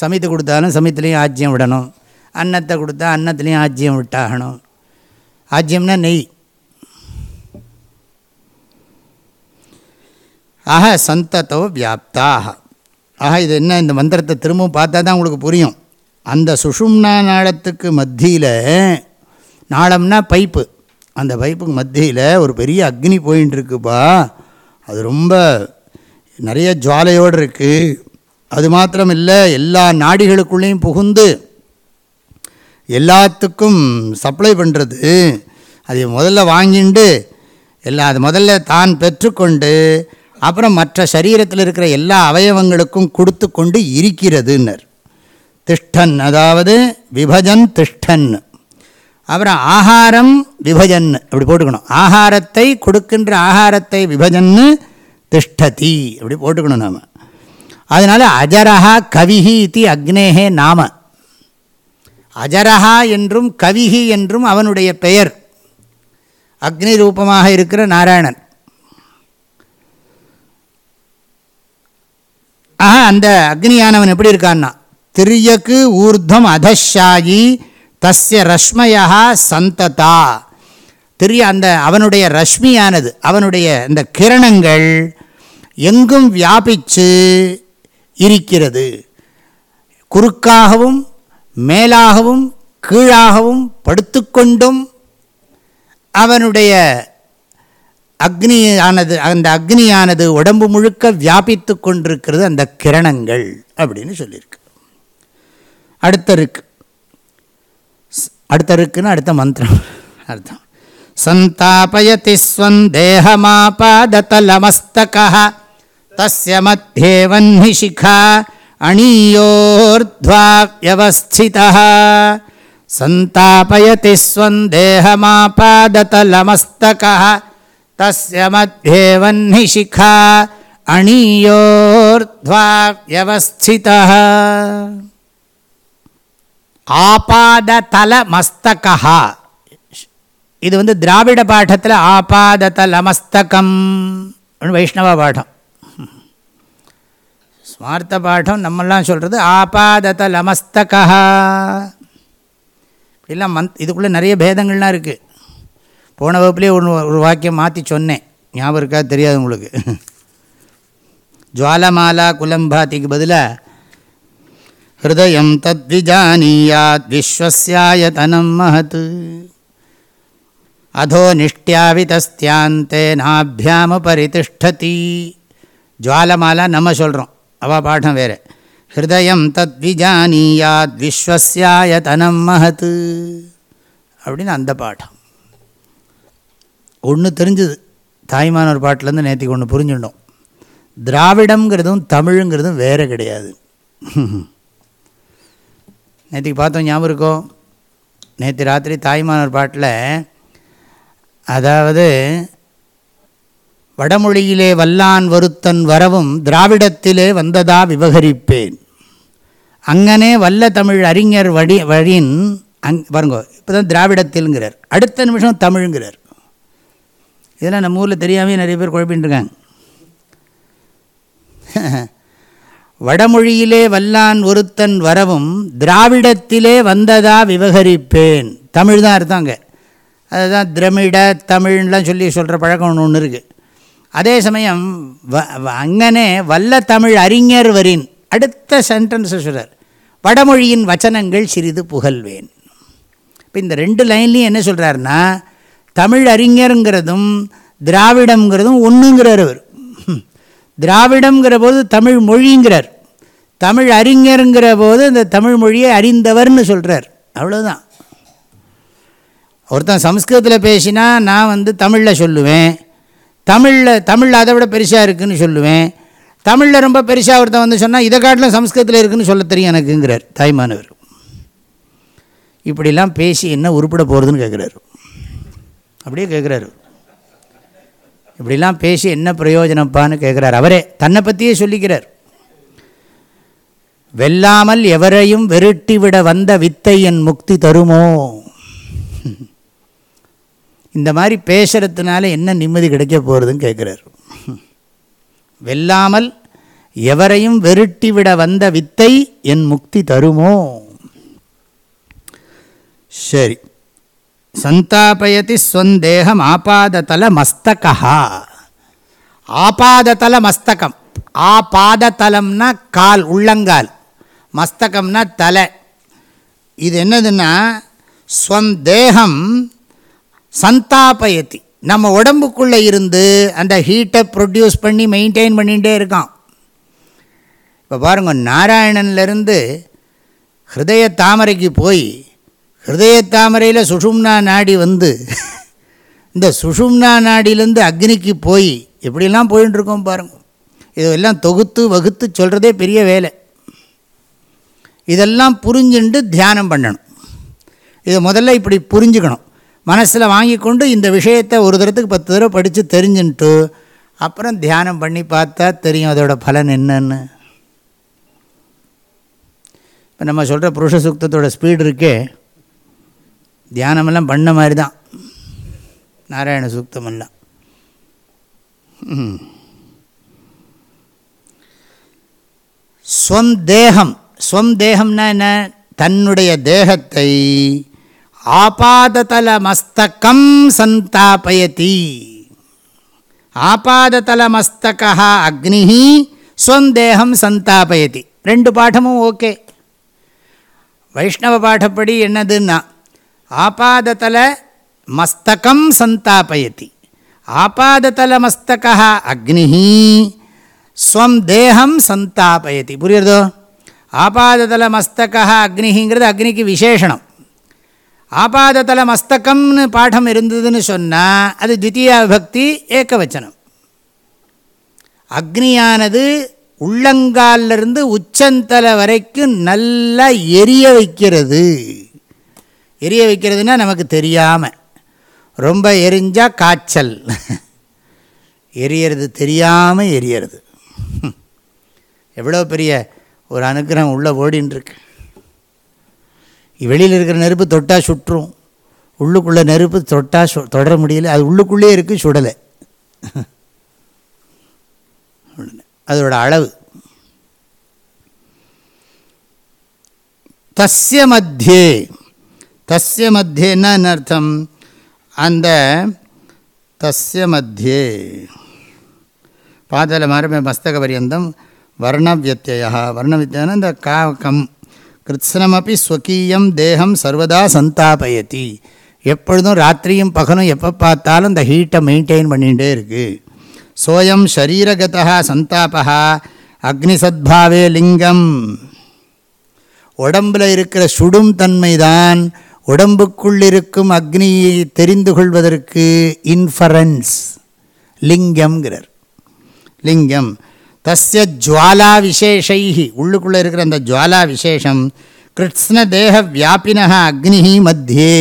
சமயத்தை கொடுத்தாலும் சமயத்துலேயும் ஆஜ்யம் விடணும். அன்னத்தை கொடுத்தா அன்னத்துலேயும் ஆஜ்யம் விட்டாகணும். ஆஜ்யம்னா நெய். ஆக சந்தத்தோ வியாப்தாக ஆக இது என்ன இந்த மந்திரத்தை திரும்பவும் பார்த்தா தான் உங்களுக்கு புரியும். அந்த சுஷும்னா நாளத்துக்கு மத்தியில் நாளம்னா பைப்பு. அந்த பைப்புக்கு மத்தியில் ஒரு பெரிய அக்னி போயின்னு இருக்குப்பா அது ரொம்ப நிறைய ஜுவாலையோடு இருக்குது அது மாத்திரம் இல்லை எல்லா நாடிகளுக்குள்ளேயும் புகுந்து எல்லாத்துக்கும் சப்ளை பண்ணுறது அதை முதல்ல வாங்கிண்டு எல்லா அது முதல்ல தான் பெற்றுக்கொண்டு அப்புறம் மற்ற சரீரத்தில் இருக்கிற எல்லா அவயவங்களுக்கும் கொடுத்து கொண்டு இருக்கிறதுன்னர். திஷ்டன் அதாவது விபஜன் திஷ்டன் அப்புறம் ஆகாரம் விபஜன் அப்படி போட்டுக்கணும். ஆகாரத்தை கொடுக்கின்ற ஆகாரத்தை விபஜன்னு திஷ்டதி அப்படி போட்டுக்கணும் நாம். அதனால் அஜரஹா கவிஹி இது அக்னேகே நாம. அஜரஹா என்றும் கவிஹி என்றும் அவனுடைய பெயர். அக்னி ரூபமாக இருக்கிற நாராயணன். ஆஹா அந்த அக்னியானவன் எப்படி இருக்கான்னா திரியக்கு ஊர்தம் அதஷாயி தஸ்ய ரஷ்மயா சந்ததா. திரிய அந்த அவனுடைய ரஷ்மியானது அவனுடைய அந்த கிரணங்கள் எங்கும் வியாபித்து இருக்கிறது. குறுக்காகவும் மேலாகவும் கீழாகவும் படுத்துக்கொண்டும் அவனுடைய அக்னியானது அந்த அக்னியானது உடம்பு முழுக்க வியாபித்து கொண்டிருக்கிறது அந்த கிரணங்கள் அப்படின்னு சொல்லியிருக்கு. அடுத்த இருக்கு. அடுத்த இருக்குன்னு அடுத்த மந்திரம். அர்த்தம். சந்தாபயதி ஸ்வந்தேகமாபாததலமஸ்தக தஸ்ய மத்தியே வன்னிஷிகா அணியோர்த்வா வியவஸ்திதா சந்தாபயதி ஸ்வந்தேகமாபாததலமஸ்தக தஸ்ய மத்தியே வன்னிஷிகா அணியோர்த்வா வியவஸ்திதா ஆபாததல மஸ்தகா இது வந்து திராவிட பாடத்தில் ஆபாததல மஸ்தகம் வைஷ்ணவ பாடம். ஸ்மார்த்த பாடம் நம்மெல்லாம் சொல்கிறது ஆபாதத லமஸ்தகா இப்படிலாம் மந்த் இதுக்குள்ளே நிறைய பேதங்கள்லாம் இருக்குது போன வகுப்புலேயே ஒன்று ஒரு வாக்கியம் மாற்றி சொன்னேன். ஞாபகம் இருக்கா? தெரியாது உங்களுக்கு. ஜுவாலமாலா குலம்பாத்திக்கு பதிலாக ஹிருதயம் தத்விஜானீயாத் விஸ்வசாயதனம் மகத் அதோ நிஷ்டியாவிதஸ்தியாந்தே நாபியாமுபரிதிஷ்டதி ஜுவாலமாலா நம்ம சொல்கிறோம் அவள் பாடம் வேறு ஹிருதயம் தத்விஜானீயாத் விஸ்வசாயதனம் மகத் அப்படின்னு அந்த பாடம் ஒன்று தெரிஞ்சுது தாய்மானவர் பாட்டிலேருந்து நேற்றுக்கு ஒன்று புரிஞ்சுட்டோம் திராவிடங்கிறதும் தமிழுங்கிறதும் வேறு கிடையாது। நேற்றுக்கு பார்த்தோம் ஞாபகம் இருக்கோ? நேற்று ராத்திரி தாய்மானவர் பாட்டில் அதாவது வடமொழியிலே வல்லான் வருத்தன் வரவும் திராவிடத்திலே வந்ததா விவகரிப்பேன். அங்கனே வல்ல தமிழ் அறிஞர் வடி வழின் அங் பாருங்க இப்போ தான் திராவிடத்தில்ங்கிறார். அடுத்த நிமிஷம் தமிழுங்கிறார். இதெல்லாம் நம்ம ஊரில் தெரியாமே நிறைய பேர் குழப்பின்னு இருக்காங்க. வடமொழியிலே வல்லான் ஒருத்தன் வரவும் திராவிடத்திலே வந்ததா விவகரிப்பேன். தமிழ் தான் இருந்தாங்க அதுதான் திரமிட தமிழ்லாம் சொல்லி சொல்கிற பழக்கம் ஒன்று ஒன்று இருக்குது அதே சமயம் வ வ- அங்கனே வல்ல தமிழ் அறிஞர் வரின் அடுத்த சென்டென்ஸை சொல்கிறார் வடமொழியின் வச்சனங்கள் சிறிது புகழ்வேன். இப்போ இந்த ரெண்டு லைன்லேயும் என்ன சொல்கிறாருன்னா தமிழ் அறிஞருங்கிறதும் திராவிடம்ங்கிறதும் ஒன்றுங்கிறார் அவர் திராவிடம்ங்கிற போது தமிழ் மொழிங்கிறார். தமிழ் அறிஞருங்கிற போது இந்த தமிழ் மொழியை அறிந்தவர்னு சொல்கிறார் அவ்வளோதான் ஒருத்தன் சம்ஸ்கிருதத்தில் பேசினா நான் வந்து தமிழில் சொல்லுவேன். தமிழில் தமிழில் அதை விட பெருசாக இருக்குதுன்னு சொல்லுவேன். தமிழில் ரொம்ப பெருசாக ஒருத்தன் வந்து சொன்னால் இதை காட்டிலும் சம்ஸ்கிருதத்தில் இருக்குதுன்னு சொல்ல தெரியும் எனக்குங்கிறார் தாய்மானவர். இப்படிலாம் பேசி என்ன உருப்பிட போகிறதுன்னு கேட்குறாரு அப்படியே கேட்குறாரு இப்படிலாம் பேசி என்ன பிரயோஜனப்பான்னு கேட்குறாரு அவரே தன்னை பற்றியே சொல்லிக்கிறார். வெல்லாமல் எவரையும் வெருட்டிவிட வந்த வித்தை என் முக்தி தருமோ? இந்த மாதிரி பேசுகிறதுனால என்ன நிம்மதி கிடைக்க போகிறதுன்னு கேட்குறார் வெல்லாமல் எவரையும் வெருட்டிவிட வந்த வித்தை என் முக்தி தருமோ? சரி. சந்தாபயதி ஸ்வந்தேகம் ஆபாததல மஸ்தகா ஆபாததல மஸ்தகம் ஆபாததலம்னா கால் உள்ளங்கால். மஸ்தகம்னா தலை. இது என்னதுன்னா ஸ்வந்தேகம் சந்தாபயத்தி நம்ம உடம்புக்குள்ளே இருந்து அந்த ஹீட்டை ப்ரொடியூஸ் பண்ணி மெயின்டைன் பண்ணிகிட்டே இருக்கான். இப்போ பாருங்கள் நாராயணன்லேருந்து ஹிருதய தாமரைக்கு போய் ஹிருதய தாமரையில் சுஷும்னா நாடி வந்து இந்த சுஷும்னா நாடியிலேருந்து அக்னிக்கு போய் எப்படிலாம் போயின்ட்டுருக்கோம் பாருங்கள் இதெல்லாம் தொகுத்து வகுத்து சொல்கிறதே பெரிய வேலை. இதெல்லாம் புரிஞ்சுண்டு தியானம் பண்ணணும். இதை முதல்ல இப்படி புரிஞ்சுக்கணும். மனசில் வாங்கி கொண்டு இந்த விஷயத்தை ஒரு தரத்துக்கு பத்து தடவை படித்து தெரிஞ்சுன்ட்டு அப்புறம் தியானம் பண்ணி பார்த்தா தெரியும் அதோட பலன் என்னன்னு. இப்போ நம்ம சொல்கிற புருஷ சுத்தத்தோட ஸ்பீடு இருக்கே. தியானமெல்லாம் பண்ண மாதிரி தான் நாராயண சூக்தமெல்லாம். ஸ்வம் தேகம் ஸ்வம் தேகம்னா என்ன? தன்னுடைய தேகத்தை ஆபாததல மஸ்தகம் சந்தாபயதி. ஆபாததல மஸ்தகா அக்னி ஸ்வம் தேகம் சந்தாபயதி. ரெண்டு பாடமும் ஓகே. வைஷ்ணவ பாடப்படி என்னதுன்னா ஆபாததல மஸ்தகம் சந்தாபயதி. ஆபாததல மஸ்தகா அக்னி ஸ்வம் தேகம் சந்தாபயதி. புரியுறதோ? ஆபாததல மஸ்தகா அக்னிங்கிறது அக்னிக்கு விசேஷணம். ஆபாததல மஸ்தகம்னு பாடம் இருந்ததுன்னு சொன்னால் அது தித்தியா விபக்தி ஏகவச்சனம். அக்னியானது உள்ளங்காலிருந்து உச்சந்தலை வரைக்கும் நல்லா எரிய வைக்கிறது. எரிய வைக்கிறதுனா நமக்கு தெரியாமல் ரொம்ப எரிஞ்சால் காய்ச்சல். எரியறது தெரியாமல் எரியறது. எவ்வளோ பெரிய ஒரு அனுக்கிரகம் உள்ளே ஓடின்ட்டுருக்கு வெளியில் இருக்கிற நெருப்பு தொட்டால் சுற்றும். உள்ளுக்குள்ளே நெருப்பு தொட்டால் சு தொடர முடியல. அது உள்ளுக்குள்ளே இருக்குது சுடலை. அதோட அளவு. தஸ்ய மத்தியே தஸ்ய மத்தியே என்ன அர்த்தம் அந்த தஸ்ய மத்தியே. பாதல மாரமே மஸ்தக பரியந்தம் வர்ணவியத்தியா வர்ணவித்தியான இந்த கா கம் கிருத்ஸ்னமப்பி ஸ்வக்கீயம் தேகம் சர்வதா சந்தாபயத்தி எப்பொழுதும் ராத்திரியும் பகலும் எப்போ பார்த்தாலும் இந்த ஹீட்டை மெயின்டைன் பண்ணிகிட்டே இருக்குது சோயம் ஷரீரகதா சந்தாபா அக்னிசத்பாவே லிங்கம். உடம்பில் இருக்கிற சுடும் தன்மைதான் உடம்புக்குள்ளிருக்கும் அக்னியை தெரிந்து கொள்வதற்கு இன்ஃபரன்ஸ் லிங்கம்ங்கிறார். லிங்கம் தஸ்ய ஜுவாலா விசேஷை உள்ளுக்குள்ளே இருக்கிற அந்த ஜுவாலா விசேஷம் கிருஷ்ண தேக வியாபின அக்னி மத்தியே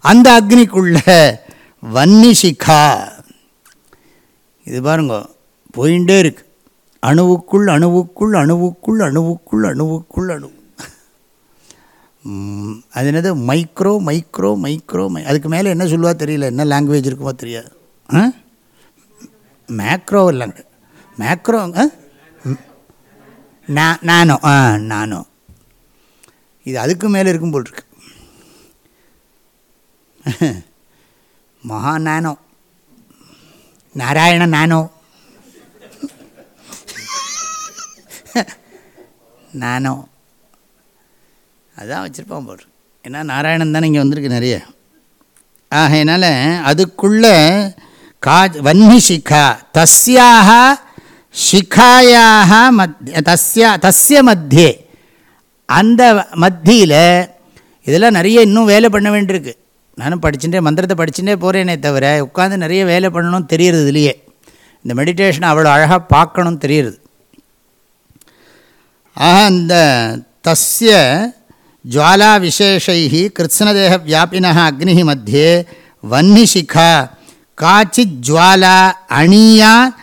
அந்த அக்னிக்குள்ள வன்னிஷிகா. இது பாருங்க போயிட்டே இருக்கு. அணுவுக்குள் அணுவுக்குள் அணுவுக்குள் அணுவுக்குள் அணுவுக்குள் அணு அது என்னது? மைக்ரோ மைக்ரோ மைக்ரோ மை அதுக்கு மேலே என்ன சொல்லுவா தெரியல. என்ன லாங்குவேஜ் இருக்குமோ தெரியாது. ஆ? மேக்ரோ இல்லைங்க மேக்ரோ ஆ? நா- நானோ ஆ நானோ. இது அதுக்கு மேலே இருக்கும் போல் இருக்கு. மகா நானோ. நாராயண நானோ. நானோ. அதான் வச்சுருப்பான் போல் ஏன்னா நாராயணன் தானே இங்கே வந்திருக்கு நிறைய. ஆகையினால அதுக்குள்ள கா வன்னி சிகா தஸ்யாக சிகாயாக மத்திய தஸ்யா தஸ்ய மத்தியே. அந்த மத்தியில் இதெல்லாம் நிறைய இன்னும் வேலை பண்ண வேண்டியிருக்கு. நானும் படிச்சுட்டே மந்திரத்தை படிச்சுட்டே போகிறேனே தவிர உட்காந்து நிறைய வேலை பண்ணணும்னு தெரியறது இல்லையே இந்த மெடிடேஷனை அவ்வளோ அழகாக பார்க்கணும் தெரியுது ஆக அந்த தஸ்ய ஜுவாலா விசேஷை கிருத்ஸ்னதேக வியாபின அக்னி மத்தியே வன்னிஷிகா காச்சித் ஜுவாலா அணியா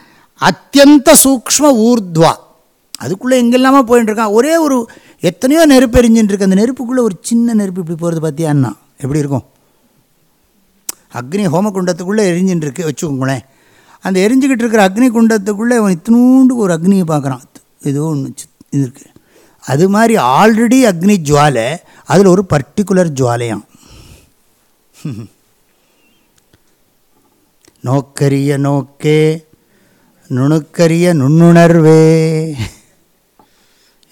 அத்தியந்த சூக்ம ஊர்த்வா அதுக்குள்ளே எங்கெல்லாமோ போயிட்டுருக்கான் ஒரே ஒரு எத்தனையோ நெருப்பு எரிஞ்சுட்டு அந்த நெருப்புக்குள்ளே ஒரு சின்ன நெருப்பு இப்படி போகிறது பார்த்தியான்னா எப்படி இருக்கும்? அக்னி ஹோமகுண்டத்துக்குள்ளே எரிஞ்சுட்டு இருக்கு வச்சுக்கோங்களேன். அந்த எரிஞ்சுக்கிட்டு இருக்கிற அக்னி குண்டத்துக்குள்ளே அவன் இத்தினூண்டு ஒரு அக்னியை பார்க்குறான். ஏதோ ஒன்று இது இருக்குது அது மாதிரி ஆல்ரெடி அக்னி ஜுவாலை அதில் ஒரு பர்டிகுலர் ஜுவாலையாம். நோக்கரிய நோக்கே நுணுக்கரிய நுண்ணுணர்வே.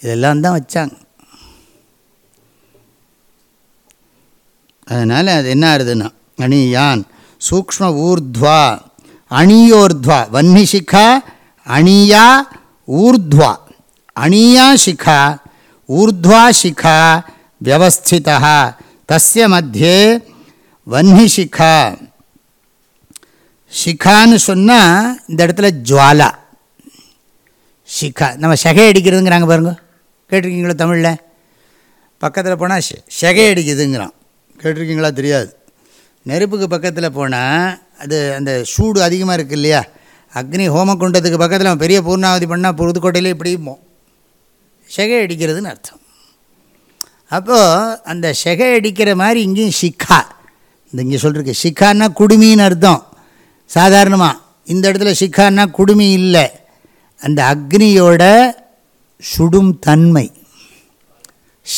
இதெல்லாம் தான் வச்சாங்க. அதனால் அது என்ன ஆகுதுன்னா அணியான் சூக்ம ஊர்த்வா அணியோர்த்வா வன்னிஷிகா அணியா ஊர்த்வா. அணியா சிகா ஊர்துவா சிகா வியவஸ்திதா. தஸ்ய மத்தியே வன்னிஷிகா ஷிகான்னு சொன்னால் இந்த இடத்துல ஜுவாலா. ஷிகா நம்ம ஷகை அடிக்கிறதுங்கிறாங்க பாருங்க. கேட்டிருக்கீங்களா தமிழில்? பக்கத்தில் போனால் ஷகை அடிக்குதுங்கிறான். கேட்டிருக்கீங்களா தெரியாது. நெருப்புக்கு பக்கத்தில் போனால் அது அந்த சூடு அதிகமாக இருக்குது இல்லையா? அக்னி ஹோமகுண்டத்துக்கு பக்கத்தில் அவன் பெரிய பூர்ணாவதி பண்ணால் புதுக்கோட்டையில் இப்படி செகை அடிக்கிறதுன்னு அர்த்தம். அப்போது அந்த செகை அடிக்கிற மாதிரி இங்கேயும் சிக்கா இந்த இங்கே சொல்லிருக்கு சிக்கான்னா குடுமின்னு அர்த்தம். சாதாரணமாக இந்த இடத்துல சிக்கான்னா குடுமி இல்லை. அந்த அக்னியோட சுடும் தன்மை.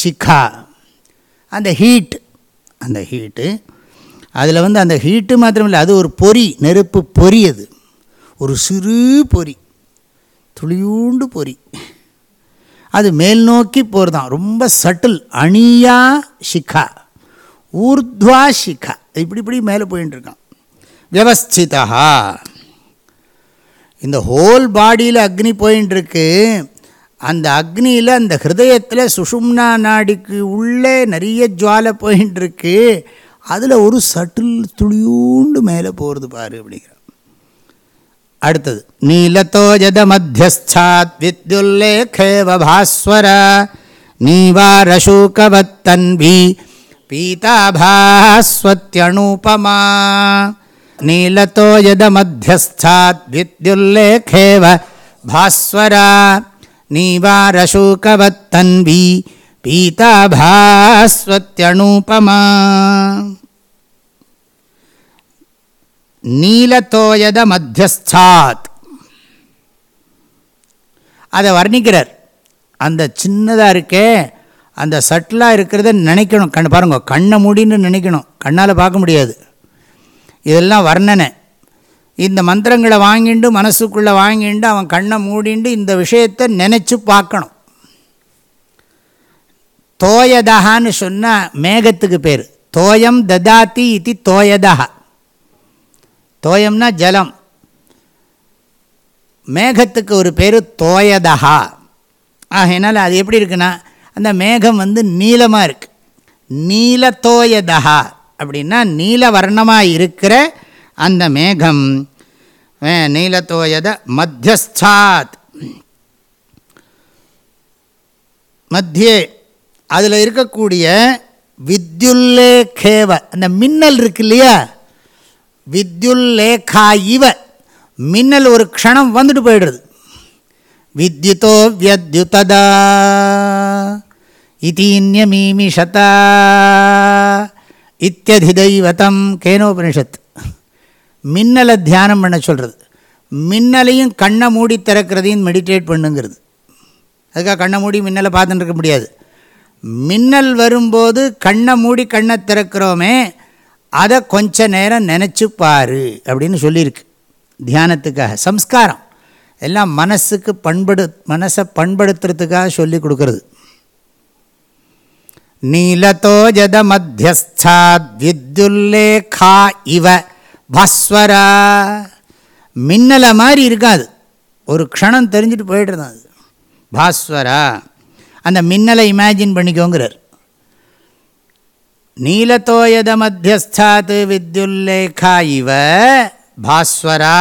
சிக்கா அந்த ஹீட். அந்த ஹீட்டு அதில் வந்து அந்த ஹீட்டு மாத்திரம் இல்லை அது ஒரு பொறி நெருப்பு பொறி அது. ஒரு சிறு பொறி. துளியூண்டு பொறி. அது மேல் நோக்கி போகிறதான் ரொம்ப சட்டில் அணியா ஷிகா ஊர்த்வா ஷிகா இப்படி இப்படி மேலே போயின்னு இருக்கான். வியவஸ்திதா இந்த ஹோல் பாடியில் அக்னி போயின்னு இருக்கு. அந்த அக்னியில் அந்த ஹிருதயத்தில் சுஷும்னா நாடிக்கு உள்ளே நிறைய ஜுவாலை போயின்னு இருக்கு. அதில் ஒரு சட்டில் துளியூண்டு மேலே போகிறது பாரு அப்படிங்கிற அடுத்தது நீலத்தோஜத மத்தியஸ்தாத் வித்யுல்லேகேவ பாஸ்வர நீவாரசூகவத்தன்வி பீதாபாஸ்வத்யணூபமா நீலத்தோஜத மத்தியஸ்தாத் வித்யுல்லேகேவ பாஸ்வரா நீவாரசூகவத்தன்வி பீதாபாஸ்வத்யணூபமா நீலத்தோயத மத்தியஸ்தாத். அதை வர்ணிக்கிறார். அந்த சின்னதாக இருக்கே அந்த சட்டிலாக இருக்கிறத நினைக்கணும். கண் பாருங்க கண்ணை மூடின்னு நினைக்கணும். கண்ணால் பார்க்க முடியாது. இதெல்லாம் வர்ணனை. இந்த மந்திரங்களை வாங்கிண்டு மனசுக்குள்ளே வாங்கிண்டு அவன் கண்ணை மூடிண்டு இந்த விஷயத்தை நினச்சி பார்க்கணும். தோயதகான்னு சொன்னால் மேகத்துக்கு பேர். தோயம் ததாத்தி இது தோயதகா தோயம்னா ஜலம். மேகத்துக்கு ஒரு பேர் தோயதகா ஆகையினால் அது எப்படி இருக்குன்னா அந்த மேகம் வந்து நீளமாக இருக்குது நீலத்தோயதகா அப்படின்னா நீல வர்ணமாக இருக்கிற அந்த மேகம். நீலத்தோயத மத்தியஸ்தாத். மத்தியே அதில் இருக்கக்கூடிய வித்யுல்லேகேவ அந்த மின்னல் இருக்கு இல்லையா? வித்யுல்லேகா இவ. மின்னல் ஒரு க்ஷணம் வந்துட்டு போயிடுறது. வித்யுதோ வியத்யுததா. இதீன்யமீமிஷதா இத்தியதிதைவதம் கேனோபனிஷத். மின்னலை தியானம் பண்ண சொல்கிறது மின்னலையும் கண்ணை மூடி திறக்கிறதையும் மெடிடேட் பண்ணுங்கிறது. அதுக்காக கண்ணை மூடி மின்னலை பார்த்துட்டு இருக்க முடியாது. மின்னல் வரும்போது கண்ணை மூடி கண்ணை திறக்கிறோமே அதை கொஞ்ச நேரம் நினச்சி பாரு அப்படின்னு சொல்லியிருக்கு. தியானத்துக்காக. சம்ஸ்காரம். எல்லாம் மனசுக்கு பண்படு மனசை பண்படுத்துறதுக்காக சொல்லி கொடுக்கறது. நீலத்தோ மத்தியஸ்தாத் வித்யுல்லேகா இவ பாஸ்வரா. மின்னலை மாதிரி இருக்காது. ஒரு க்ஷணம் தெரிஞ்சுட்டு போயிட்டு அது. பாஸ்வரா. அந்த மின்னலை இமேஜின் பண்ணிக்கோங்கிறார். நீலத்தோயத மத்தியஸ்தாத் வித்யுல்லேகா இவ பாஸ்வரா.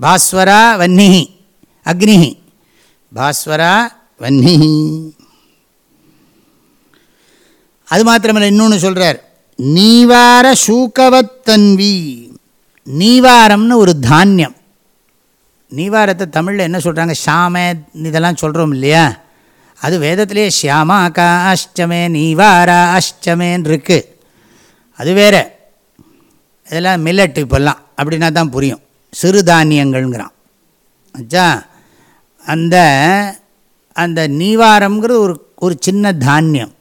பாஸ்வரா வன்னிஹி அக்னிஹி பாஸ்வரா வன்னிஹி அது மாத்திரமில்லை இன்னொன்று சொல்கிறார் நீவார சூக்கவத்தன்வி நீவாரம்னு ஒரு தானியம். நீவாரத்தை தமிழில் என்ன சொல்கிறாங்க சாம இதெல்லாம் சொல்கிறோம் இல்லையா? அது வேதத்திலே ஷியாமா கா அஷ்டமே நீவாரா அஷ்டமேன்னு இருக்குது அது வேறு. இதெல்லாம் மில்லட் இப்போல்லாம். அப்படின்னா தான் புரியும். சிறுதானியங்கள்ங்கிறான் ஆச்சா அந்த அந்த நீவாரம்ங்கிறது ஒரு ஒரு சின்ன தானியம்.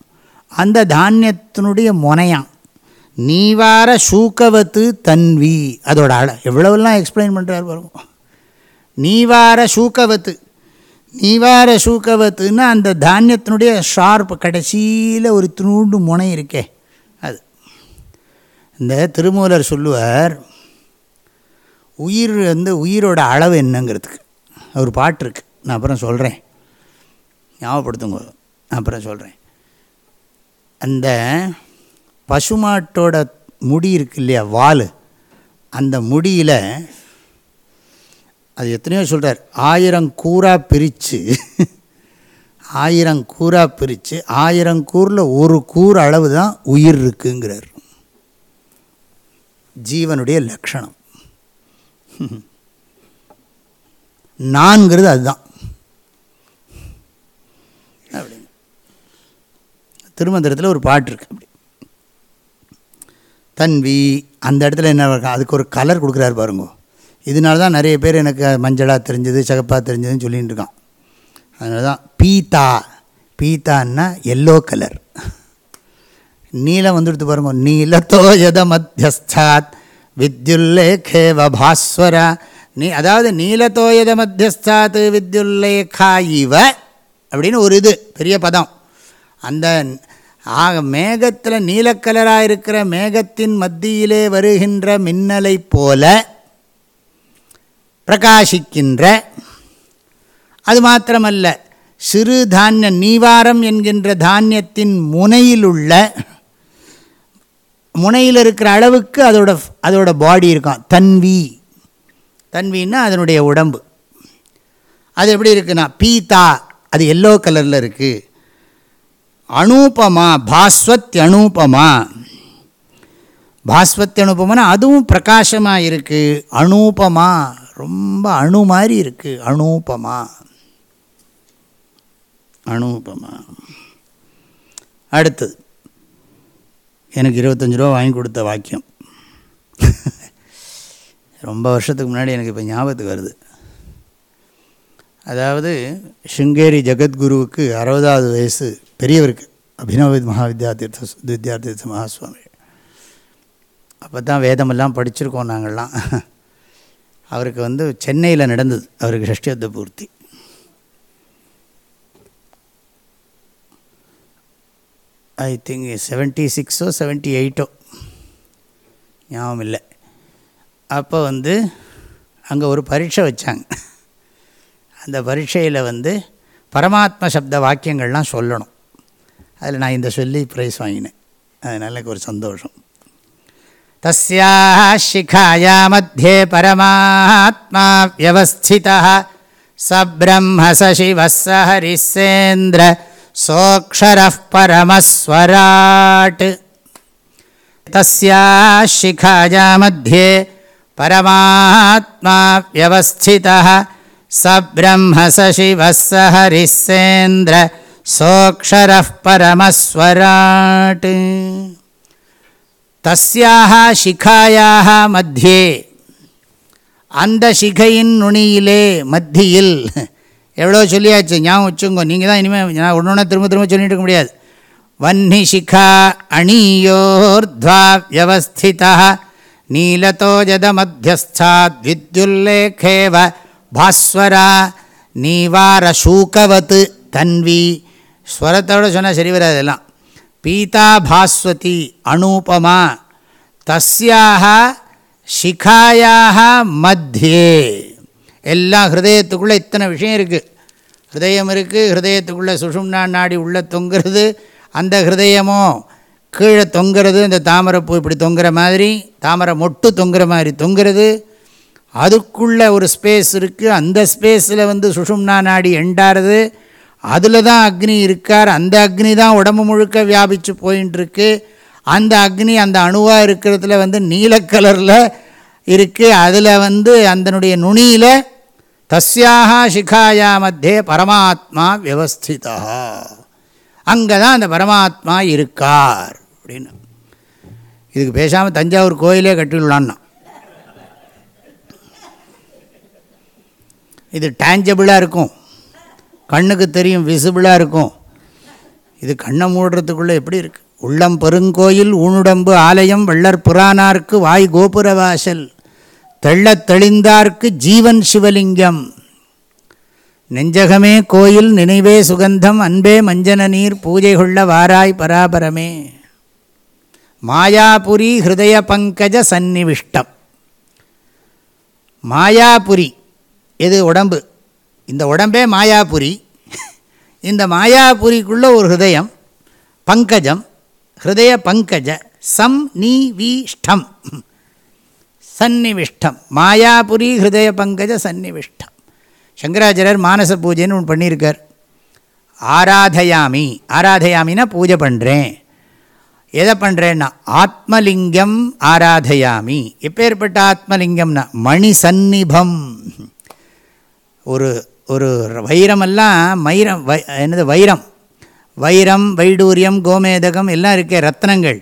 அந்த தானியத்தினுடைய முனையாம். நீவார சூக்கவத்து தன்வி. அதோட அழ எவ்வளவெல்லாம் எக்ஸ்பிளைன் பண்ணுறாரு பாருங்க. நீவார சூக்கவத்து. நீவார சூக்கவத்துன்னா அந்த தானியத்தினுடைய ஷார்ப் கடைசியில் ஒரு துணூண்டு முனை இருக்கே அது. இந்த திருமூலர் சொல்லுவார் உயிர் வந்து உயிரோட அளவு என்னங்கிறதுக்கு. ஒரு பாட்டு இருக்குது நான் அப்புறம் சொல்கிறேன் ஞாபகப்படுத்துங்க. நான் அப்புறம் சொல்கிறேன் அந்த பசுமாட்டோட முடி இருக்கு இல்லையா வால்? அந்த முடியில் அது எத்தனையோ சொல்கிறார் ஆயிரம் கூறாக பிரித்து ஆயிரம் கூறாக பிரித்து ஆயிரம் கூரில் ஒரு கூறு அளவு தான் உயிர் இருக்குங்கிறார். ஜீவனுடைய லக்ஷணம் நான்கிறது அதுதான். அப்படின்னு. திருமந்திரத்தில் ஒரு பாட்டு இருக்கு. அப்படி. தன்வி அந்த இடத்துல என்ன அதுக்கு ஒரு கலர் கொடுக்குறாரு பாருங்க. இதனால தான் நிறைய பேர் எனக்கு மஞ்சளாக தெரிஞ்சது சிகப்பாக தெரிஞ்சதுன்னு சொல்லிகிட்டு இருக்கான். அதனால தான் பீத்தா. பீத்தான்னா எல்லோ கலர் நீலம் வந்துடுத்து பாருங்க. நீலத்தோ எத மத்தியஸ்தாத். வித்யுல்லேகேவ பாஸ்வரா. நீ அதாவது நீலத்தோயத மத்தியஸ்தாத் வித்யுல்லேகா இவ அப்படின்னு ஒரு இது பெரிய பதம். அந்த ஆக மேகத்தில் நீலக்கலராக இருக்கிற மேகத்தின் மத்தியிலே வருகின்ற மின்னலை போல பிரகாசிக்கின்ற. அது மாத்திரமல்ல சிறு தானிய நீவாரம் என்கின்ற தானியத்தின் முனையிலுள்ள முனையில் இருக்கிற அளவுக்கு அதோட அதோட பாடி இருக்கும். தன்வி. தன்வின்னா அதனுடைய உடம்பு. அது எப்படி இருக்குன்னா பீதா அது எல்லோ கலரில் இருக்குது அனூபமா பாஸ்வத் அனூபமா. பாஸ்வத் அனுபவம்னா அதுவும் பிரகாசமாக இருக்குது அனுபமா. ரொம்ப அணு மாதிரி இருக்குது அனூபமா அனூபமா அடுத்தது. எனக்கு இருபத்தஞ்சி ரூபா வாங்கி கொடுத்த வாக்கியம். ரொம்ப வருஷத்துக்கு முன்னாடி எனக்கு இப்போ ஞாபகத்துக்கு வருது. அதாவது ஸ்ருங்கேரி ஜெகத்குருவுக்கு அறுபதாவது வயசு பெரியவருக்கு அபினவ மகாவித்யா தீர்த்த வித்யார்த்தீர்த்த மகாசுவாமி அப்போ தான் வேதமெல்லாம் படிச்சிருக்கோம் நாங்கள்லாம். அவருக்கு வந்து சென்னையில் நடந்தது அவருக்கு ஷஷ்டியத்த பூர்த்தி. ஐ திங்க் செவன்ட்டி சிக்ஸோ செவன்ட்டி எயிட்டோ ஞாபகம் இல்லை. அப்போ வந்து அங்கே ஒரு பரீட்சை வச்சாங்க. அந்த பரீட்சையில் வந்து பரமாத்ம சப்த வாக்கியங்கள்லாம் சொல்லணும். அதில் நான் இந்த சொல்லி ப்ரைஸ் வாங்கினேன். அதனால் எனக்கு ஒரு சந்தோஷம். तस्याः शिखाया मध्ये परमात्मा व्यवस्थितः। स ब्रह्म स शिवः स वत्सहरिस्सेन्द्र सोऽक्षरः परमस्वराट्। तस्याः शिखाया मध्ये परमात्मा व्यवस्थितः। स ब्रह्म स शिवः स वत्सहरिस्सेन्द्र सोऽक्षरः परमस्वराट्। தஸ்யாக சிகாயாக மத்தியே. அந்த சிகையின் நுனியிலே மத்தியில். எவ்வளோ சொல்லியாச்சு? ஞாபகம் வச்சுங்கோ நீங்கள் தான் இனிமேல் நான் ஒன்று திரும்ப திரும்ப சொல்லிட்டு இருக்க முடியாது. வன்னி சிகா அணியோர்த்வா வியவஸ்திதா நீலதோஜத மத்தியஸ்தாத் வித்யுல்லேகேவ பாஸ்வரா நீவார சூக்கவத்து தன்வி. ஸ்வரத்தோடு சொன்னால் சரி வராது எல்லாம். பீதா பாஸ்வதி அனூபமா தஸ்யாக சிகாயாக மத்தியே எல்லாம் ஹிருதயத்துக்குள்ளே இத்தனை விஷயம் இருக்குது ஹிருதயம் இருக்குது ஹிருதயத்துக்குள்ளே சுஷும்னா நாடி உள்ளே தொங்குறது அந்த ஹிருதயமோ கீழே தொங்குறது இந்த தாமரைப்பூ இப்படி தொங்குற மாதிரி தாமரை மொட்டு தொங்குற மாதிரி தொங்குறது அதுக்குள்ளே ஒரு ஸ்பேஸ் இருக்குது அந்த ஸ்பேஸில் வந்து சுஷும்னா நாடி எண்டாருது அதில் தான் அக்னி இருக்கார். அந்த அக்னி தான் உடம்பு முழுக்க வியாபித்து போயின்னு இருக்கு அந்த அக்னி அந்த அணுவாக இருக்கிறதுல வந்து நீல கலரில் இருக்குது அதில் வந்து அதனுடைய நுனியில் தஸ்யாக சிகாயா மத்தியே பரமாத்மா வியவஸ்திதா. அங்கே தான் அந்த பரமாத்மா இருக்கார் அப்படின்னு. இதுக்கு பேசாமல் தஞ்சாவூர் கோயிலே கட்டிவிடலான்னா இது டேஞ்சபிளாக இருக்கும். கண்ணுக்கு தெரியும் விசிபிளாக இருக்கும். இது கண்ணை மூடுறதுக்குள்ளே எப்படி இருக்குது உள்ளம் பெருங்கோயில் ஊனுடம்பு ஆலயம் வெள்ளர் புராணார்க்கு வாய் கோபுர வாசல் தெள்ளத் தெளிந்தார்க்கு ஜீவன் சிவலிங்கம். நெஞ்சகமே கோயில் நினைவே சுகந்தம் அன்பே மஞ்சன நீர் பூஜை கொள்ள வாராய் பராபரமே. மாயாபுரி ஹிருதய பங்கஜ சந்நிவிஷ்டம். மாயாபுரி எது உடம்பு? இந்த உடம்பே மாயாபுரி. இந்த மாயாபுரிக்குள்ள ஒரு ஹிருதயம் பங்கஜம் ஹிருதய பங்கஜ சம் நீ வீஷ்டம் சந்நிவிஷ்டம். மாயாபுரி ஹிருதய பங்கஜ சந்நிவிஷ்டம். சங்கராச்சாரியர் மானச பூஜைன்னு ஒன்று பண்ணியிருக்கார். ஆராதயாமி. ஆராதயாமின்னா பூஜை பண்ணுறேன் எதை பண்ணுறேன்னா ஆத்மலிங்கம் ஆராதயாமி. எப்பேற்பட்ட ஆத்மலிங்கம்னா மணி சந்நிபம் ஒரு ஒரு வைரமெல்லாம் மயிரம் வை என்னது வைரம். வைரம் வைடூரியம் கோமேதகம் எல்லாம் இருக்கே ரத்னங்கள்.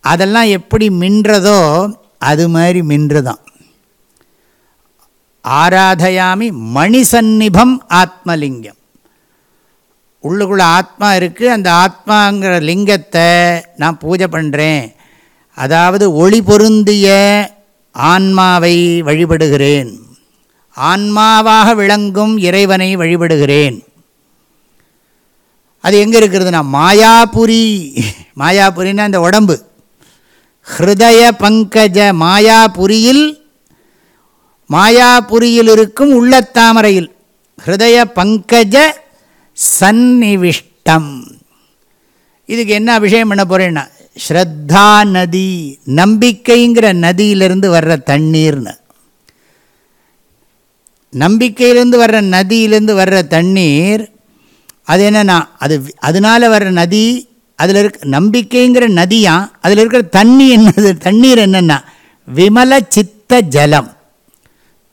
அதெல்லாம் எப்படி மின்றதோ அது மாதிரி மின்றுதான். ஆராதயாமி மணிசன்னிபம் ஆத்மலிங்கம். உள்ளுக்குள்ளே ஆத்மா இருக்குது அந்த ஆத்மாங்கிற லிங்கத்தை நான் பூஜை பண்ணுறேன் அதாவது ஒளி பொருந்திய ஆன்மாவை வழிபடுகிறேன். ஆன்மாவாக விளங்கும் இறைவனை வழிபடுகிறேன். அது எங்கே இருக்கிறதுனா மாயாபுரி மாயாபுரின்னா அந்த உடம்பு. ஹிருதய பங்கஜ மாயாபுரியில் மாயாபுரியில் இருக்கும் உள்ளத்தாமரையில். ஹிருதய பங்கஜ சந்நிவிஷ்டம். இதுக்கு என்ன அபிஷேகம் பண்ண போகிறேன்னா ஸ்ரத்தா நதி நம்பிக்கைங்கிற நதியிலிருந்து வர்ற தண்ணீர்னு. நம்பிக்கையிலேருந்து வர்ற நதியிலேருந்து வர்ற தண்ணீர் அது என்னென்னா அது அதனால் வர்ற நதி அதில் இருக்க நம்பிக்கைங்கிற நதியாக அதில் இருக்கிற தண்ணி என்னது? தண்ணீர் என்னென்னா விமல சித்த ஜலம்.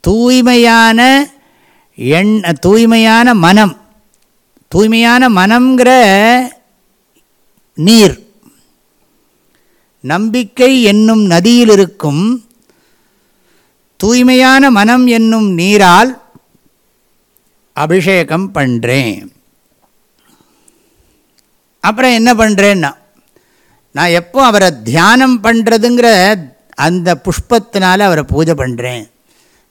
தூய்மையான எண் தூய்மையான மனம். தூய்மையான மனம்ங்கிற நீர். நம்பிக்கை என்னும் நதியில் இருக்கும் தூய்மையான மனம் என்னும் நீரால் அபிஷேகம் பண்ணுறேன் அப்புறம் என்ன பண்ணுறேன்னா நான் எப்போ அவரை தியானம் பண்ணுறதுங்கிற அந்த புஷ்பத்தினால் அவரை பூஜை பண்ணுறேன்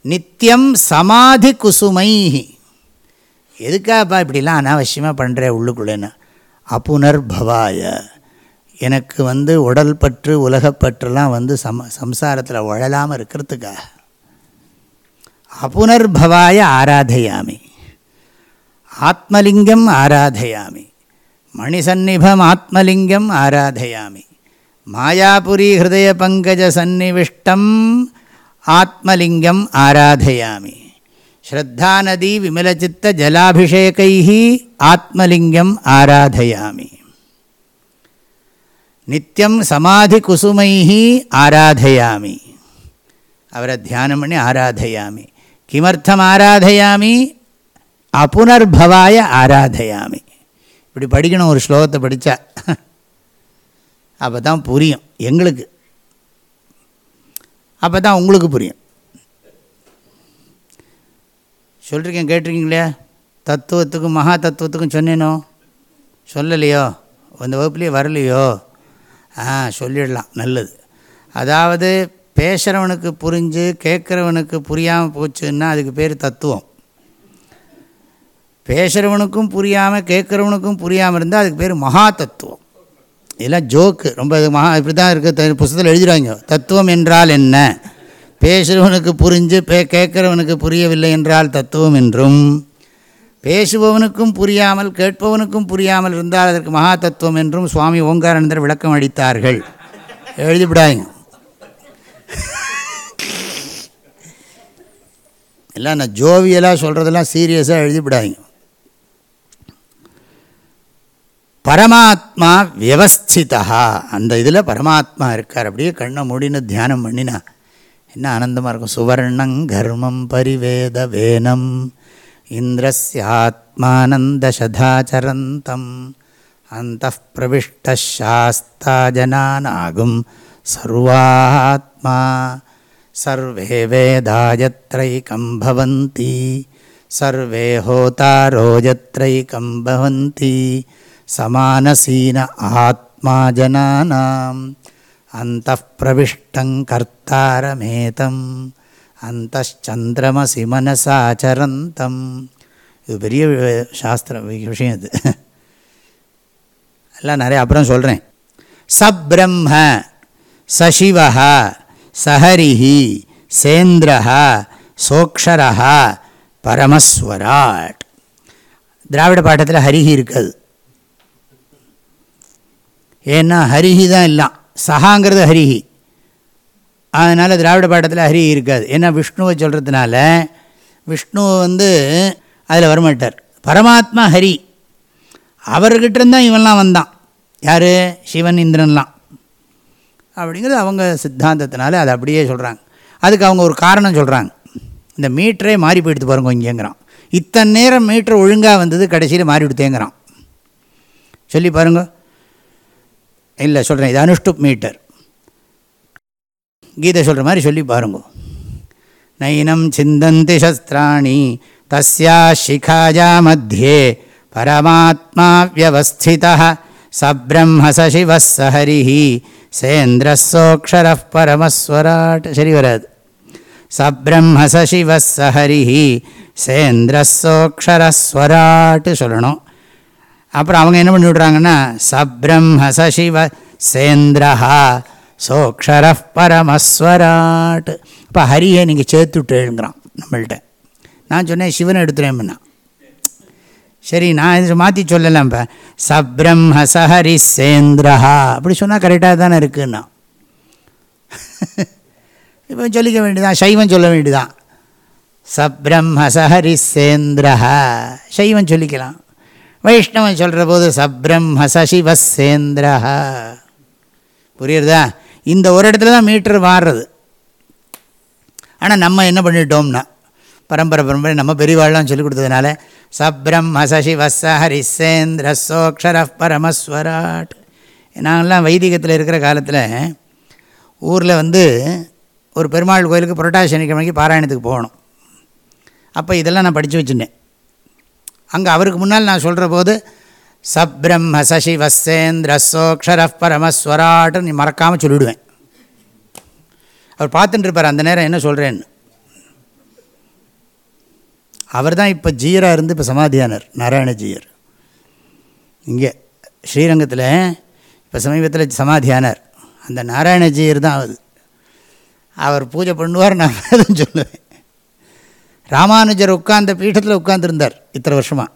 நித்தியம் சமாதி குசுமை எதுக்காப்பா இப்படிலாம் அனாவசியமாக பண்ணுறேன் உள்ளுக்குள்ளேன்னா? அப்புனர் பவாய எனக்கு வந்து உடல் பற்று உலகப்பற்றுலாம் வந்து சம சம்சாரத்தில் உழலாமல் இருக்கிறதுக்காக. அப்புனர்பவாய ஆராதையாமி. ஆத்மலிங்கம் ஆராதையாமி. மணிசன்னிபம் ஆத்மலிங்கம் ஆராதையாமி. மாயாபுரி ஹிருதய பங்கஜ சந்நிவிஷ்டம் ஆத்மலிங்கம் ஆராதையாமி. ஸ்ரத்தாநதி விமலச்சித்த ஜலாபிஷேகை ஆத்மலிங்கம் ஆராதையாமி. நித்தியம் சமாதி குசுமை ஆராதையாமி. அவரை தியானம் பண்ணி ஆராதையாமி. கிமர்த்தம் ஆராதையாமி அப்புனர்பவாய ஆராதையாமி இப்படி படிக்கணும் ஒரு ஸ்லோகத்தை படித்தா அப்போ தான் புரியும் எங்களுக்கு. அப்போ தான் உங்களுக்கு புரியும். சொல்லிருக்கேன் கேட்டிருக்கீங்களே? தத்துவத்துக்கும் மகா தத்துவத்துக்கும் சொன்னேனோ? சொல்லலையோ? அந்த வகுப்புலேயே வரலையோ? ஆ சொல்லிடலாம் நல்லது. அதாவது பேசுகிறவனுக்கு புரிஞ்சு கேட்குறவனுக்கு புரியாமல் போச்சுன்னா அதுக்கு பேர் தத்துவம். பேசுகிறவனுக்கும் புரியாமல் கேட்குறவனுக்கும் புரியாமல் இருந்தால் அதுக்கு பேர் மகா தத்துவம். இதெல்லாம் ஜோக்கு ரொம்ப மகா இப்படி தான் இருக்க புஸ்தத்தில் எழுதிடுவாங்க. தத்துவம் என்றால் என்ன? பேசுகிறவனுக்கு புரிஞ்சு பே கேட்குறவனுக்கு புரியவில்லை என்றால் தத்துவம் என்றும் பேசுபவனுக்கும் புரியாமல் கேட்பவனுக்கும் புரியாமல் இருந்தால் அதற்கு மகா தத்துவம் என்றும் சுவாமி ஓங்காரானந்தர் விளக்கம் அளித்தார்கள். எழுதிவிடாங்க எல்லாம் நான் ஜோவியலாக சொல்கிறதெல்லாம் சீரியஸாக எழுதிவிடாங்க பரமாத்மா வியவஸ்திதா அந்த இதில் பரமாத்மா இருக்கார். அப்படியே கண்ணை மூடின்னு தியானம் பண்ணினா என்ன ஆனந்தமாக இருக்கும்? சுவர்ணங் கர்மம் பரிவேத வேனம் இந்திரஸ்யாத்மானந்தசதாச்சரந்தம். அந்த பிரவிஷ்டாஸ்தா சர்வாத்மா சர்வாத்மா சர்வே வேதாயத்ரைக்கம் பவந்தி சர்வே ஹோதாரோ யத்ரைக்கம் பவந்தி சமானசீன ஆத்மா ஜனானாம் அந்த பிரவிஷ்டங்கர்த்தாரமேதம் அந்தச்சந்திரமசி மனசாச்சரந்தம் இது பெரிய சாஸ்திர விஷயம் இது எல்லாம் நிறைய அப்புறம் சொல்கிறேன் சப்ரம்ம சசிவா சஹரிஹி சேந்திரா சோக்ஷரா பரமஸ்வராட். திராவிட பாட்டத்தில் ஹரிஹி இருக்காது. ஏன்னா ஹரிஹி தான் எல்லாம். சஹாங்கிறது ஹரிஹி. அதனால் திராவிட பாட்டத்தில் ஹரிஹி இருக்காது. ஏன்னா விஷ்ணுவை சொல்கிறதுனால விஷ்ணு வந்து அதில் வரமாட்டார். பரமாத்மா ஹரி. அவர்கிட்ட இருந்தால் இவன்லாம் வந்தான். யார்? சிவன் இந்திரன்லாம். அப்படிங்கிறது அவங்க சித்தாந்தத்தினால அதை அப்படியே சொல்கிறாங்க அதுக்கு அவங்க ஒரு காரணம் சொல்கிறாங்க இந்த மீட்டரே மாறி போயிடுத்து பாருங்க இங்கேங்கிறான். இத்தனை நேரம் மீட்டர் ஒழுங்காக வந்தது கடைசியில் மாறி விடுத்தேங்கிறான் சொல்லி பாருங்க. இல்லை சொல்கிறேன் இது அனுஷ்டுப் மீட்டர். கீதை சொல்கிற மாதிரி சொல்லி பாருங்க. நைனம் சிந்தந்தி சஸ்திராணி தஸ்யா சிகாயா மத்தியே பரமாத்மா வியவஸ்திதா. சப்ரம்ம சசிவ சேந்திர சேந்திரசோக்ஷர பரமஸ்வராட். சரி வராது. சப்ரம்ம சசிவ சஹரி சேந்திரசோக்ஷரஸ்வராட்டு சொல்லணும். அப்புறம் அவங்க என்ன பண்ணி விட்றாங்கன்னா சப்ரம்ம சசிவ சேந்திரஹா சோக்ஷர பரமஸ்வராட். இப்போ ஹரியை நீங்கள் சேர்த்து விட்டுங்கிறான் நம்மள்கிட்ட நான் சொன்னேன் சிவனை எடுத்துகிறேன் சரி நான் இது மாற்றி சொல்லலாம் இப்போ. சப்ரம்ம சஹரி சேந்திரஹா. அப்படி சொன்னால் கரெக்டாக தானே இருக்குன்னா. இப்போ சொல்லிக்க வேண்டியதான் சைவம் சொல்ல வேண்டியதான் சப்ரம்ம சஹரி சேந்திரஹா. சைவம் சொல்லிக்கலாம். வைஷ்ணவன் சொல்கிற போது சப்ரம்ம சசிவ சேந்திரஹா. புரியுறதா? இந்த ஒரு இடத்துல தான் மீட்டர் மாறுறது. ஆனால் நம்ம என்ன பண்ணிட்டோம்னா பரம்பரை பரம்பரை நம்ம பெரியவாழ்லாம் சொல்லிக் கொடுத்ததுனால சப்ரம் ஹசசி வச ஹரிசேந்திர சோக்ஷர பரமஸ்வராட். நாங்கள்லாம் வைதிகத்தில் இருக்கிற காலத்தில் ஊரில் வந்து ஒரு பெருமாள் கோயிலுக்கு புரட்டாசி சனிக்கிழமைக்கு பாராயணத்துக்கு போகணும். அப்போ இதெல்லாம் நான் படித்து வச்சுட்டேன் அங்கே அவருக்கு முன்னால் நான் சொல்கிற போது சப்ரம்ம சசி வசேந்திர சோக்ஷர பரமஸ்வராட்டு நீ மறக்காமல் சொல்லிவிடுவேன் அவர் பார்த்துட்டு இருப்பார் அந்த நேரம் என்ன சொல்கிறேன்னு அவர் தான் இப்போ ஜீயராக இருந்து இப்போ சமாதியானார் நாராயண ஜீயர். இங்கே ஸ்ரீரங்கத்தில் இப்போ சமீபத்தில் சமாதியானார். அந்த நாராயண ஜீயர் தான் அது அவர் பூஜை பண்ணுவார் நான் அதுவும் சொல்லுவேன். ராமானுஜர் உட்கார்ந்த பீட்டத்தில் உட்காந்துருந்தார் இத்தனை வருஷமாக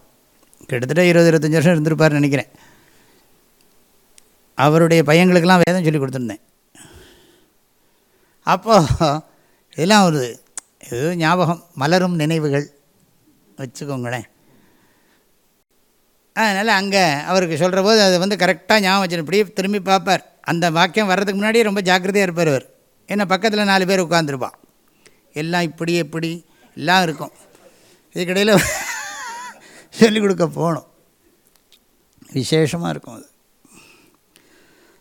கிட்டத்தட்ட இருபது இருபத்தஞ்சி வருஷம் இருந்திருப்பார்னு நினைக்கிறேன். அவருடைய பையங்களுக்கெல்லாம் வேதம் சொல்லி கொடுத்துருந்தேன். அப்போது இதெல்லாம் ஒரு ஏதோ ஞாபகம் மலரும் நினைவுகள். வச்சுக்கோங்களேன். அதனால் அங்கே அவருக்கு சொல்கிற போது அது வந்து கரெக்டாக ஞாபகம் வச்சு இப்படியே திரும்பி பார்ப்பார். அந்த வாக்கியம் வர்றதுக்கு முன்னாடியே ரொம்ப ஜாக்கிரதையாக இருப்பார் அவர். ஏன்னா பக்கத்தில் நாலு பேர் உட்காந்துருப்பான் எல்லாம் இப்படி எப்படி எல்லாம் இருக்கும். இதுக்கடையில் சொல்லிக் கொடுக்க போகணும். விசேஷமாக இருக்கும் அது.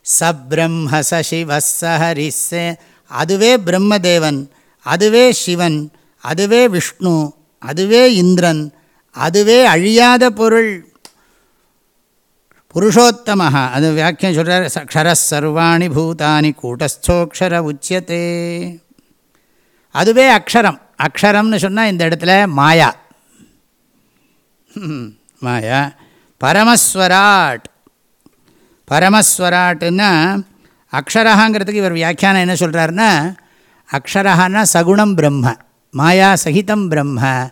சப்ரம்ம சசிவசஹரிசே அதுவே பிரம்மதேவன் அதுவே சிவன் அதுவே விஷ்ணு அதுவே இந்திரன் அதுவே அழியாத பொருள். புருஷோத்தமாக அது வியாக்கியம் சொல்கிறார் க்ஷரஸ் சர்வாணி பூதானி கூட்டஸ்தோக்ஷர உச்சியத்தே அதுவே அக்ஷரம். அக்ஷரம்னு சொன்னால் இந்த இடத்துல மாயா. மாயா. பரமஸ்வராட். பரமஸ்வராட்டுன்னா அக்ஷரகாங்கிறதுக்கு இவர் வியாக்கியானம் என்ன சொல்கிறாருன்னா அக்ஷரகான்னா சகுணம் பிரம்ம. மாயா சகிதம் பிரம்ம.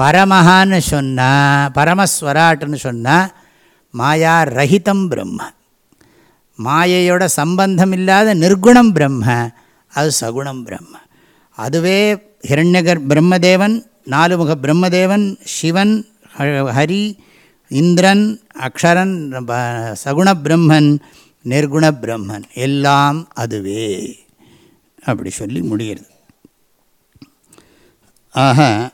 பரமஹான்னு சொன்னால் பரமஸ்வராட்டுன்னு சொன்னால் மாயா ரஹிதம் பிரம்ம. மாயையோட சம்பந்தம் இல்லாத நிர்குணம் பிரம்ம. அது சகுணம் பிரம்ம. அதுவே ஹிரண்யகர் பிரம்மதேவன் நாலுமுக பிரம்மதேவன் சிவன் ஹ- ஹரி இந்திரன் அக்ஷரன் சகுண பிரம்மன் நிர்குண பிரம்மன். எல்லாம் அதுவே. அப்படி சொல்லி முடிகிறது. ஆக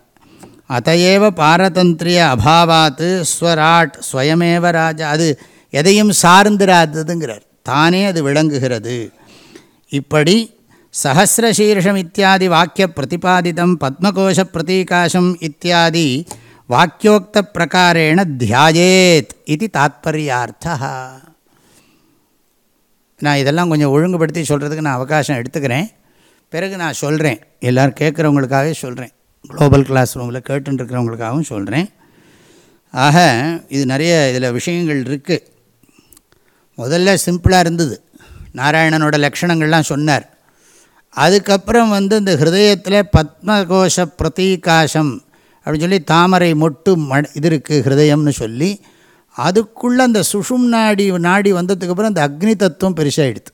அத்தையேவ பாரதந்திரிய அபாவாத்து ஸ்வராட் ஸ்வயமேவ ராஜா அது எதையும் சார்ந்திராததுங்கிறார். தானே அது விளங்குகிறது. இப்படி சகசிரசீர்ஷம் இத்தியாதி வாக்கிய பிரதிபாதிதம் பத்மகோஷ பிரதீகாசம் இத்தியாதி வாக்கியோக்த பிரகாரேண தியாயேத் இது தாத்பரியார்த்தா. நான் இதெல்லாம் கொஞ்சம் ஒழுங்குபடுத்தி சொல்கிறதுக்கு நான் அவகாசம் எடுத்துக்கிறேன். பிறகு நான் சொல்கிறேன் எல்லோரும் கேட்குறவங்களுக்காகவே சொல்கிறேன் குளோபல் கிளாஸ் ரூமில் கேட்டுருக்கிறவங்களுக்காகவும் சொல்கிறேன் ஆக இது நிறைய இதில் விஷயங்கள் இருக்குது முதல்ல சிம்பிளாக இருந்தது. நாராயணனோட லக்ஷணங்கள்லாம் சொன்னார். அதுக்கப்புறம் வந்து இந்த ஹிருதயத்தில் பத்மகோஷ பிரதீகாசம் அப்படின்னு சொல்லி தாமரை மொட்டு ம இது இருக்குது ஹிருதயம்னு சொல்லி அதுக்குள்ளே அந்த சுஷும் நாடி நாடி வந்ததுக்கப்புறம் அந்த அக்னி தத்துவம் பெருசாகிடுது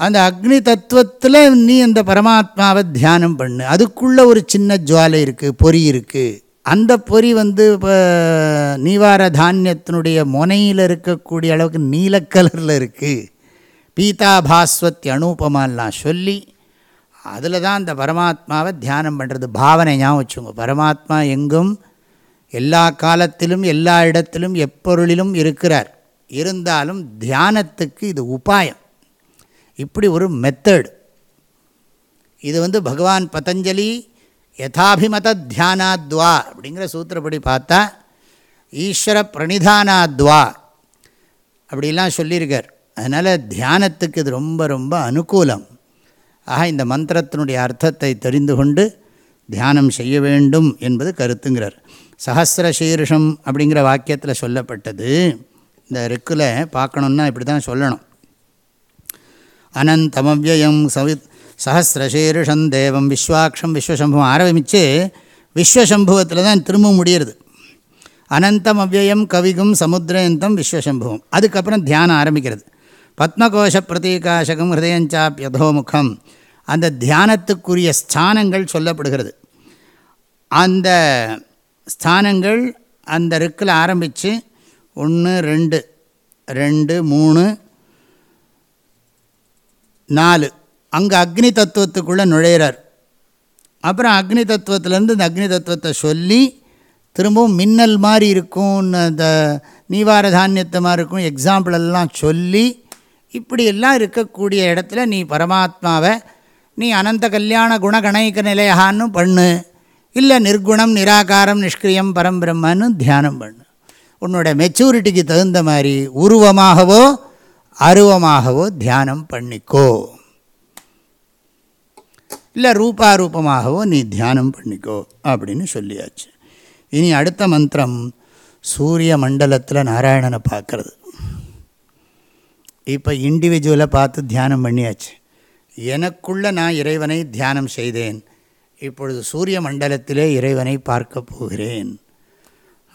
அந்த அக்னி தத்துவத்தில் நீ அந்த பரமாத்மாவை தியானம் பண்ணு. அதுக்குள்ளே ஒரு சின்ன ஜுவாலை இருக்குது பொறி இருக்குது அந்த பொறி வந்து இப்போ நீவார தானியத்தினுடைய முனையில் இருக்கக்கூடிய அளவுக்கு நீல கலரில் இருக்குது பீதாபாஸ்வத்தி அனுபமாலாம் சொல்லி அதில் தான் அந்த பரமாத்மாவை தியானம் பண்ணுறது பாவனை ஞாபகம் வச்சுங்க பரமாத்மா எங்கும் எல்லா காலத்திலும் எல்லா இடத்திலும் எப்பொருளிலும் இருக்கிறார். இருந்தாலும் தியானத்துக்கு இது உபாயம். இப்படி ஒரு மெத்தட் இது வந்து பகவான் பதஞ்சலி யதாபிமத தியானாத்வா அப்படிங்கிற சூத்திரப்படி பார்த்தா ஈஸ்வர பிரணிதானாத்வா அப்படிலாம் சொல்லியிருக்கார். அதனால் தியானத்துக்கு இது ரொம்ப ரொம்ப அனுகூலம். ஆக இந்த மந்திரத்தினுடைய அர்த்தத்தை தெரிந்து கொண்டு தியானம் செய்ய வேண்டும் என்பது கருத்துங்கிறார். சஹசிர சீர்ஷம் அப்படிங்கிற வாக்கியத்தில் சொல்லப்பட்டது. இந்த ரெக்கில் பார்க்கணுன்னா இப்படி தான் சொல்லணும். அனந்தமவ்யயம் சவித் சஹசிரசீருஷம் தேவம் விஸ்வாட்சம் விஸ்வசம்பவம் ஆரம்பித்து விஸ்வசம்பவத்தில் தான் திரும்ப முடியறது. அனந்தம் அவ்வயம் கவிகும் சமுத்திரயந்தம் விஸ்வசம்பவம். அதுக்கப்புறம் தியானம் ஆரம்பிக்கிறது. பத்மகோஷ பிரதீகாசகம் ஹிருதயஞ்சாப்பியதோமுகம் அந்த தியானத்துக்குரிய ஸ்தானங்கள் சொல்லப்படுகிறது. அந்த ஸ்தானங்கள் அந்த ரிக்கில் ஆரம்பித்து ஒன்று ரெண்டு ரெண்டு மூணு நாலு. அங்கே அக்னி தத்துவத்துக்குள்ளே நுழையிறார். அப்புறம் அக்னி தத்துவத்திலேருந்து இந்த அக்னி தத்துவத்தை சொல்லி திரும்பவும் மின்னல் மாதிரி இருக்கும் அந்த நீவார தானியத்தை மாதிரி இருக்கும் எக்ஸாம்பிள் எல்லாம் சொல்லி இப்படியெல்லாம் இருக்கக்கூடிய இடத்துல நீ பரமாத்மாவை நீ அனந்த கல்யாண குணகணைக்க நிலையான்னு பண்ணு. இல்லை நிர்குணம் நிராகாரம் நிஷ்கிரியம் பரம்பிரம்மன்னு தியானம் பண்ணு. உன்னோட மெச்சூரிட்டிக்கு தகுந்த மாதிரி உருவமாகவோ அருவமாகவோ தியானம் பண்ணிக்கோ. இல்லை ரூபாரூபமாகவோ நீ தியானம் பண்ணிக்கோ அப்படின்னு சொல்லியாச்சு. இனி அடுத்த மந்திரம் சூரிய மண்டலத்தில் நாராயணனை பார்க்கறது. இப்போ இண்டிவிஜுவலை பார்த்து தியானம் பண்ணியாச்சு. எனக்குள்ள நான் இறைவனை தியானம் செய்தேன். இப்பொழுது சூரிய மண்டலத்திலே இறைவனை பார்க்க போகிறேன்.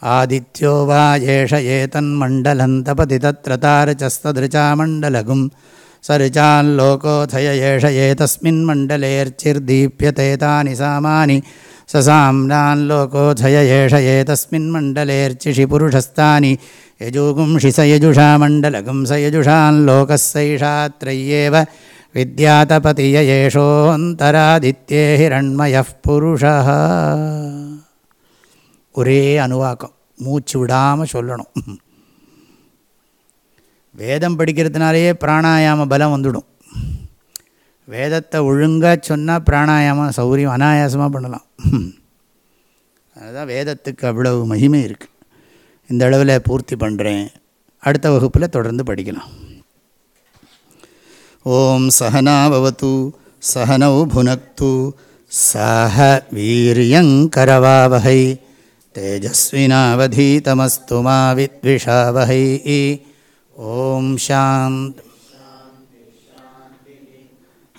आदित्यो वा एष एतन्मण्डलं तपति तत्र तारचस्तदृचामण्डलगुं स ऋचाल्लोकोथय एष एतस्मिन्मण्डलेऽर्चिर्दीप्यते तानि सामानि। ससाम्नाल्लोकोथय एष एतस्मिन्मण्डलेर्चिषिपुरुषस्तानि यजुगुंषि सयजुषा मण्डलगुं सयजुषाल्लोकस्यैषा त्रय्येव। विद्यातपति ययेषोऽन्तरादित्येहिरण्मयः पुरुषः। ஒரே அணுவாக்கம். மூச்சு விடாமல் சொல்லணும். வேதம் படிக்கிறதுனாலேயே பிராணாயாம பலம் வந்துடும். வேதத்தை ஒழுங்காக சொன்னால் பிராணாயாமம் சௌரியம் அனாயாசமாக பண்ணலாம். அதுதான் வேதத்துக்கு அவ்வளவு மகிமை இருக்குது இந்த அளவில் பூர்த்தி பண்ணுறேன் அடுத்த வகுப்பில் தொடர்ந்து படிக்கலாம். ஓம் சகனாபவத்து சகனௌ புனக்து சஹ வீரியங்கரவாவகை தேஜஸ்வினாவதீதமஸ்து மா வித்விஷாவகை ஓம் சாந்த்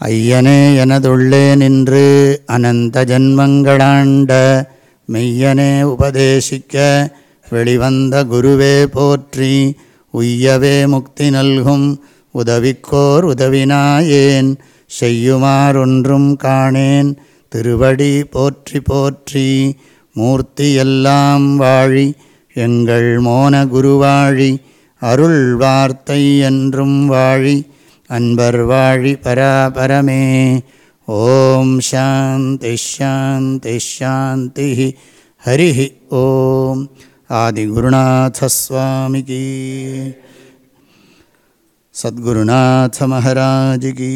ஐயனே எனதுள்ளே நின்று அனந்த ஜன்மங்களாண்ட மெய்யனே உபதேசிக்க வெளிவந்த குருவே போற்றி உய்யவே முக்தி நல்கும் உதவிக்கோர் உதவினாயேன் செய்யுமாறொன்றும் காணேன் திருவடி போற்றி போற்றி மூர்த்தியெல்லாம் வாழி எங்கள் மோன குருவாழி அருள் வார்த்தை என்றும் வாழி அன்பர் வாழி பராபரமே ஓம் சாந்தி ஷாந்தி ஷாந்தி ஹரி ஓம். ஆதிகுருநாசஸ்வாமிகி சத்குருநாத மகாராஜிகி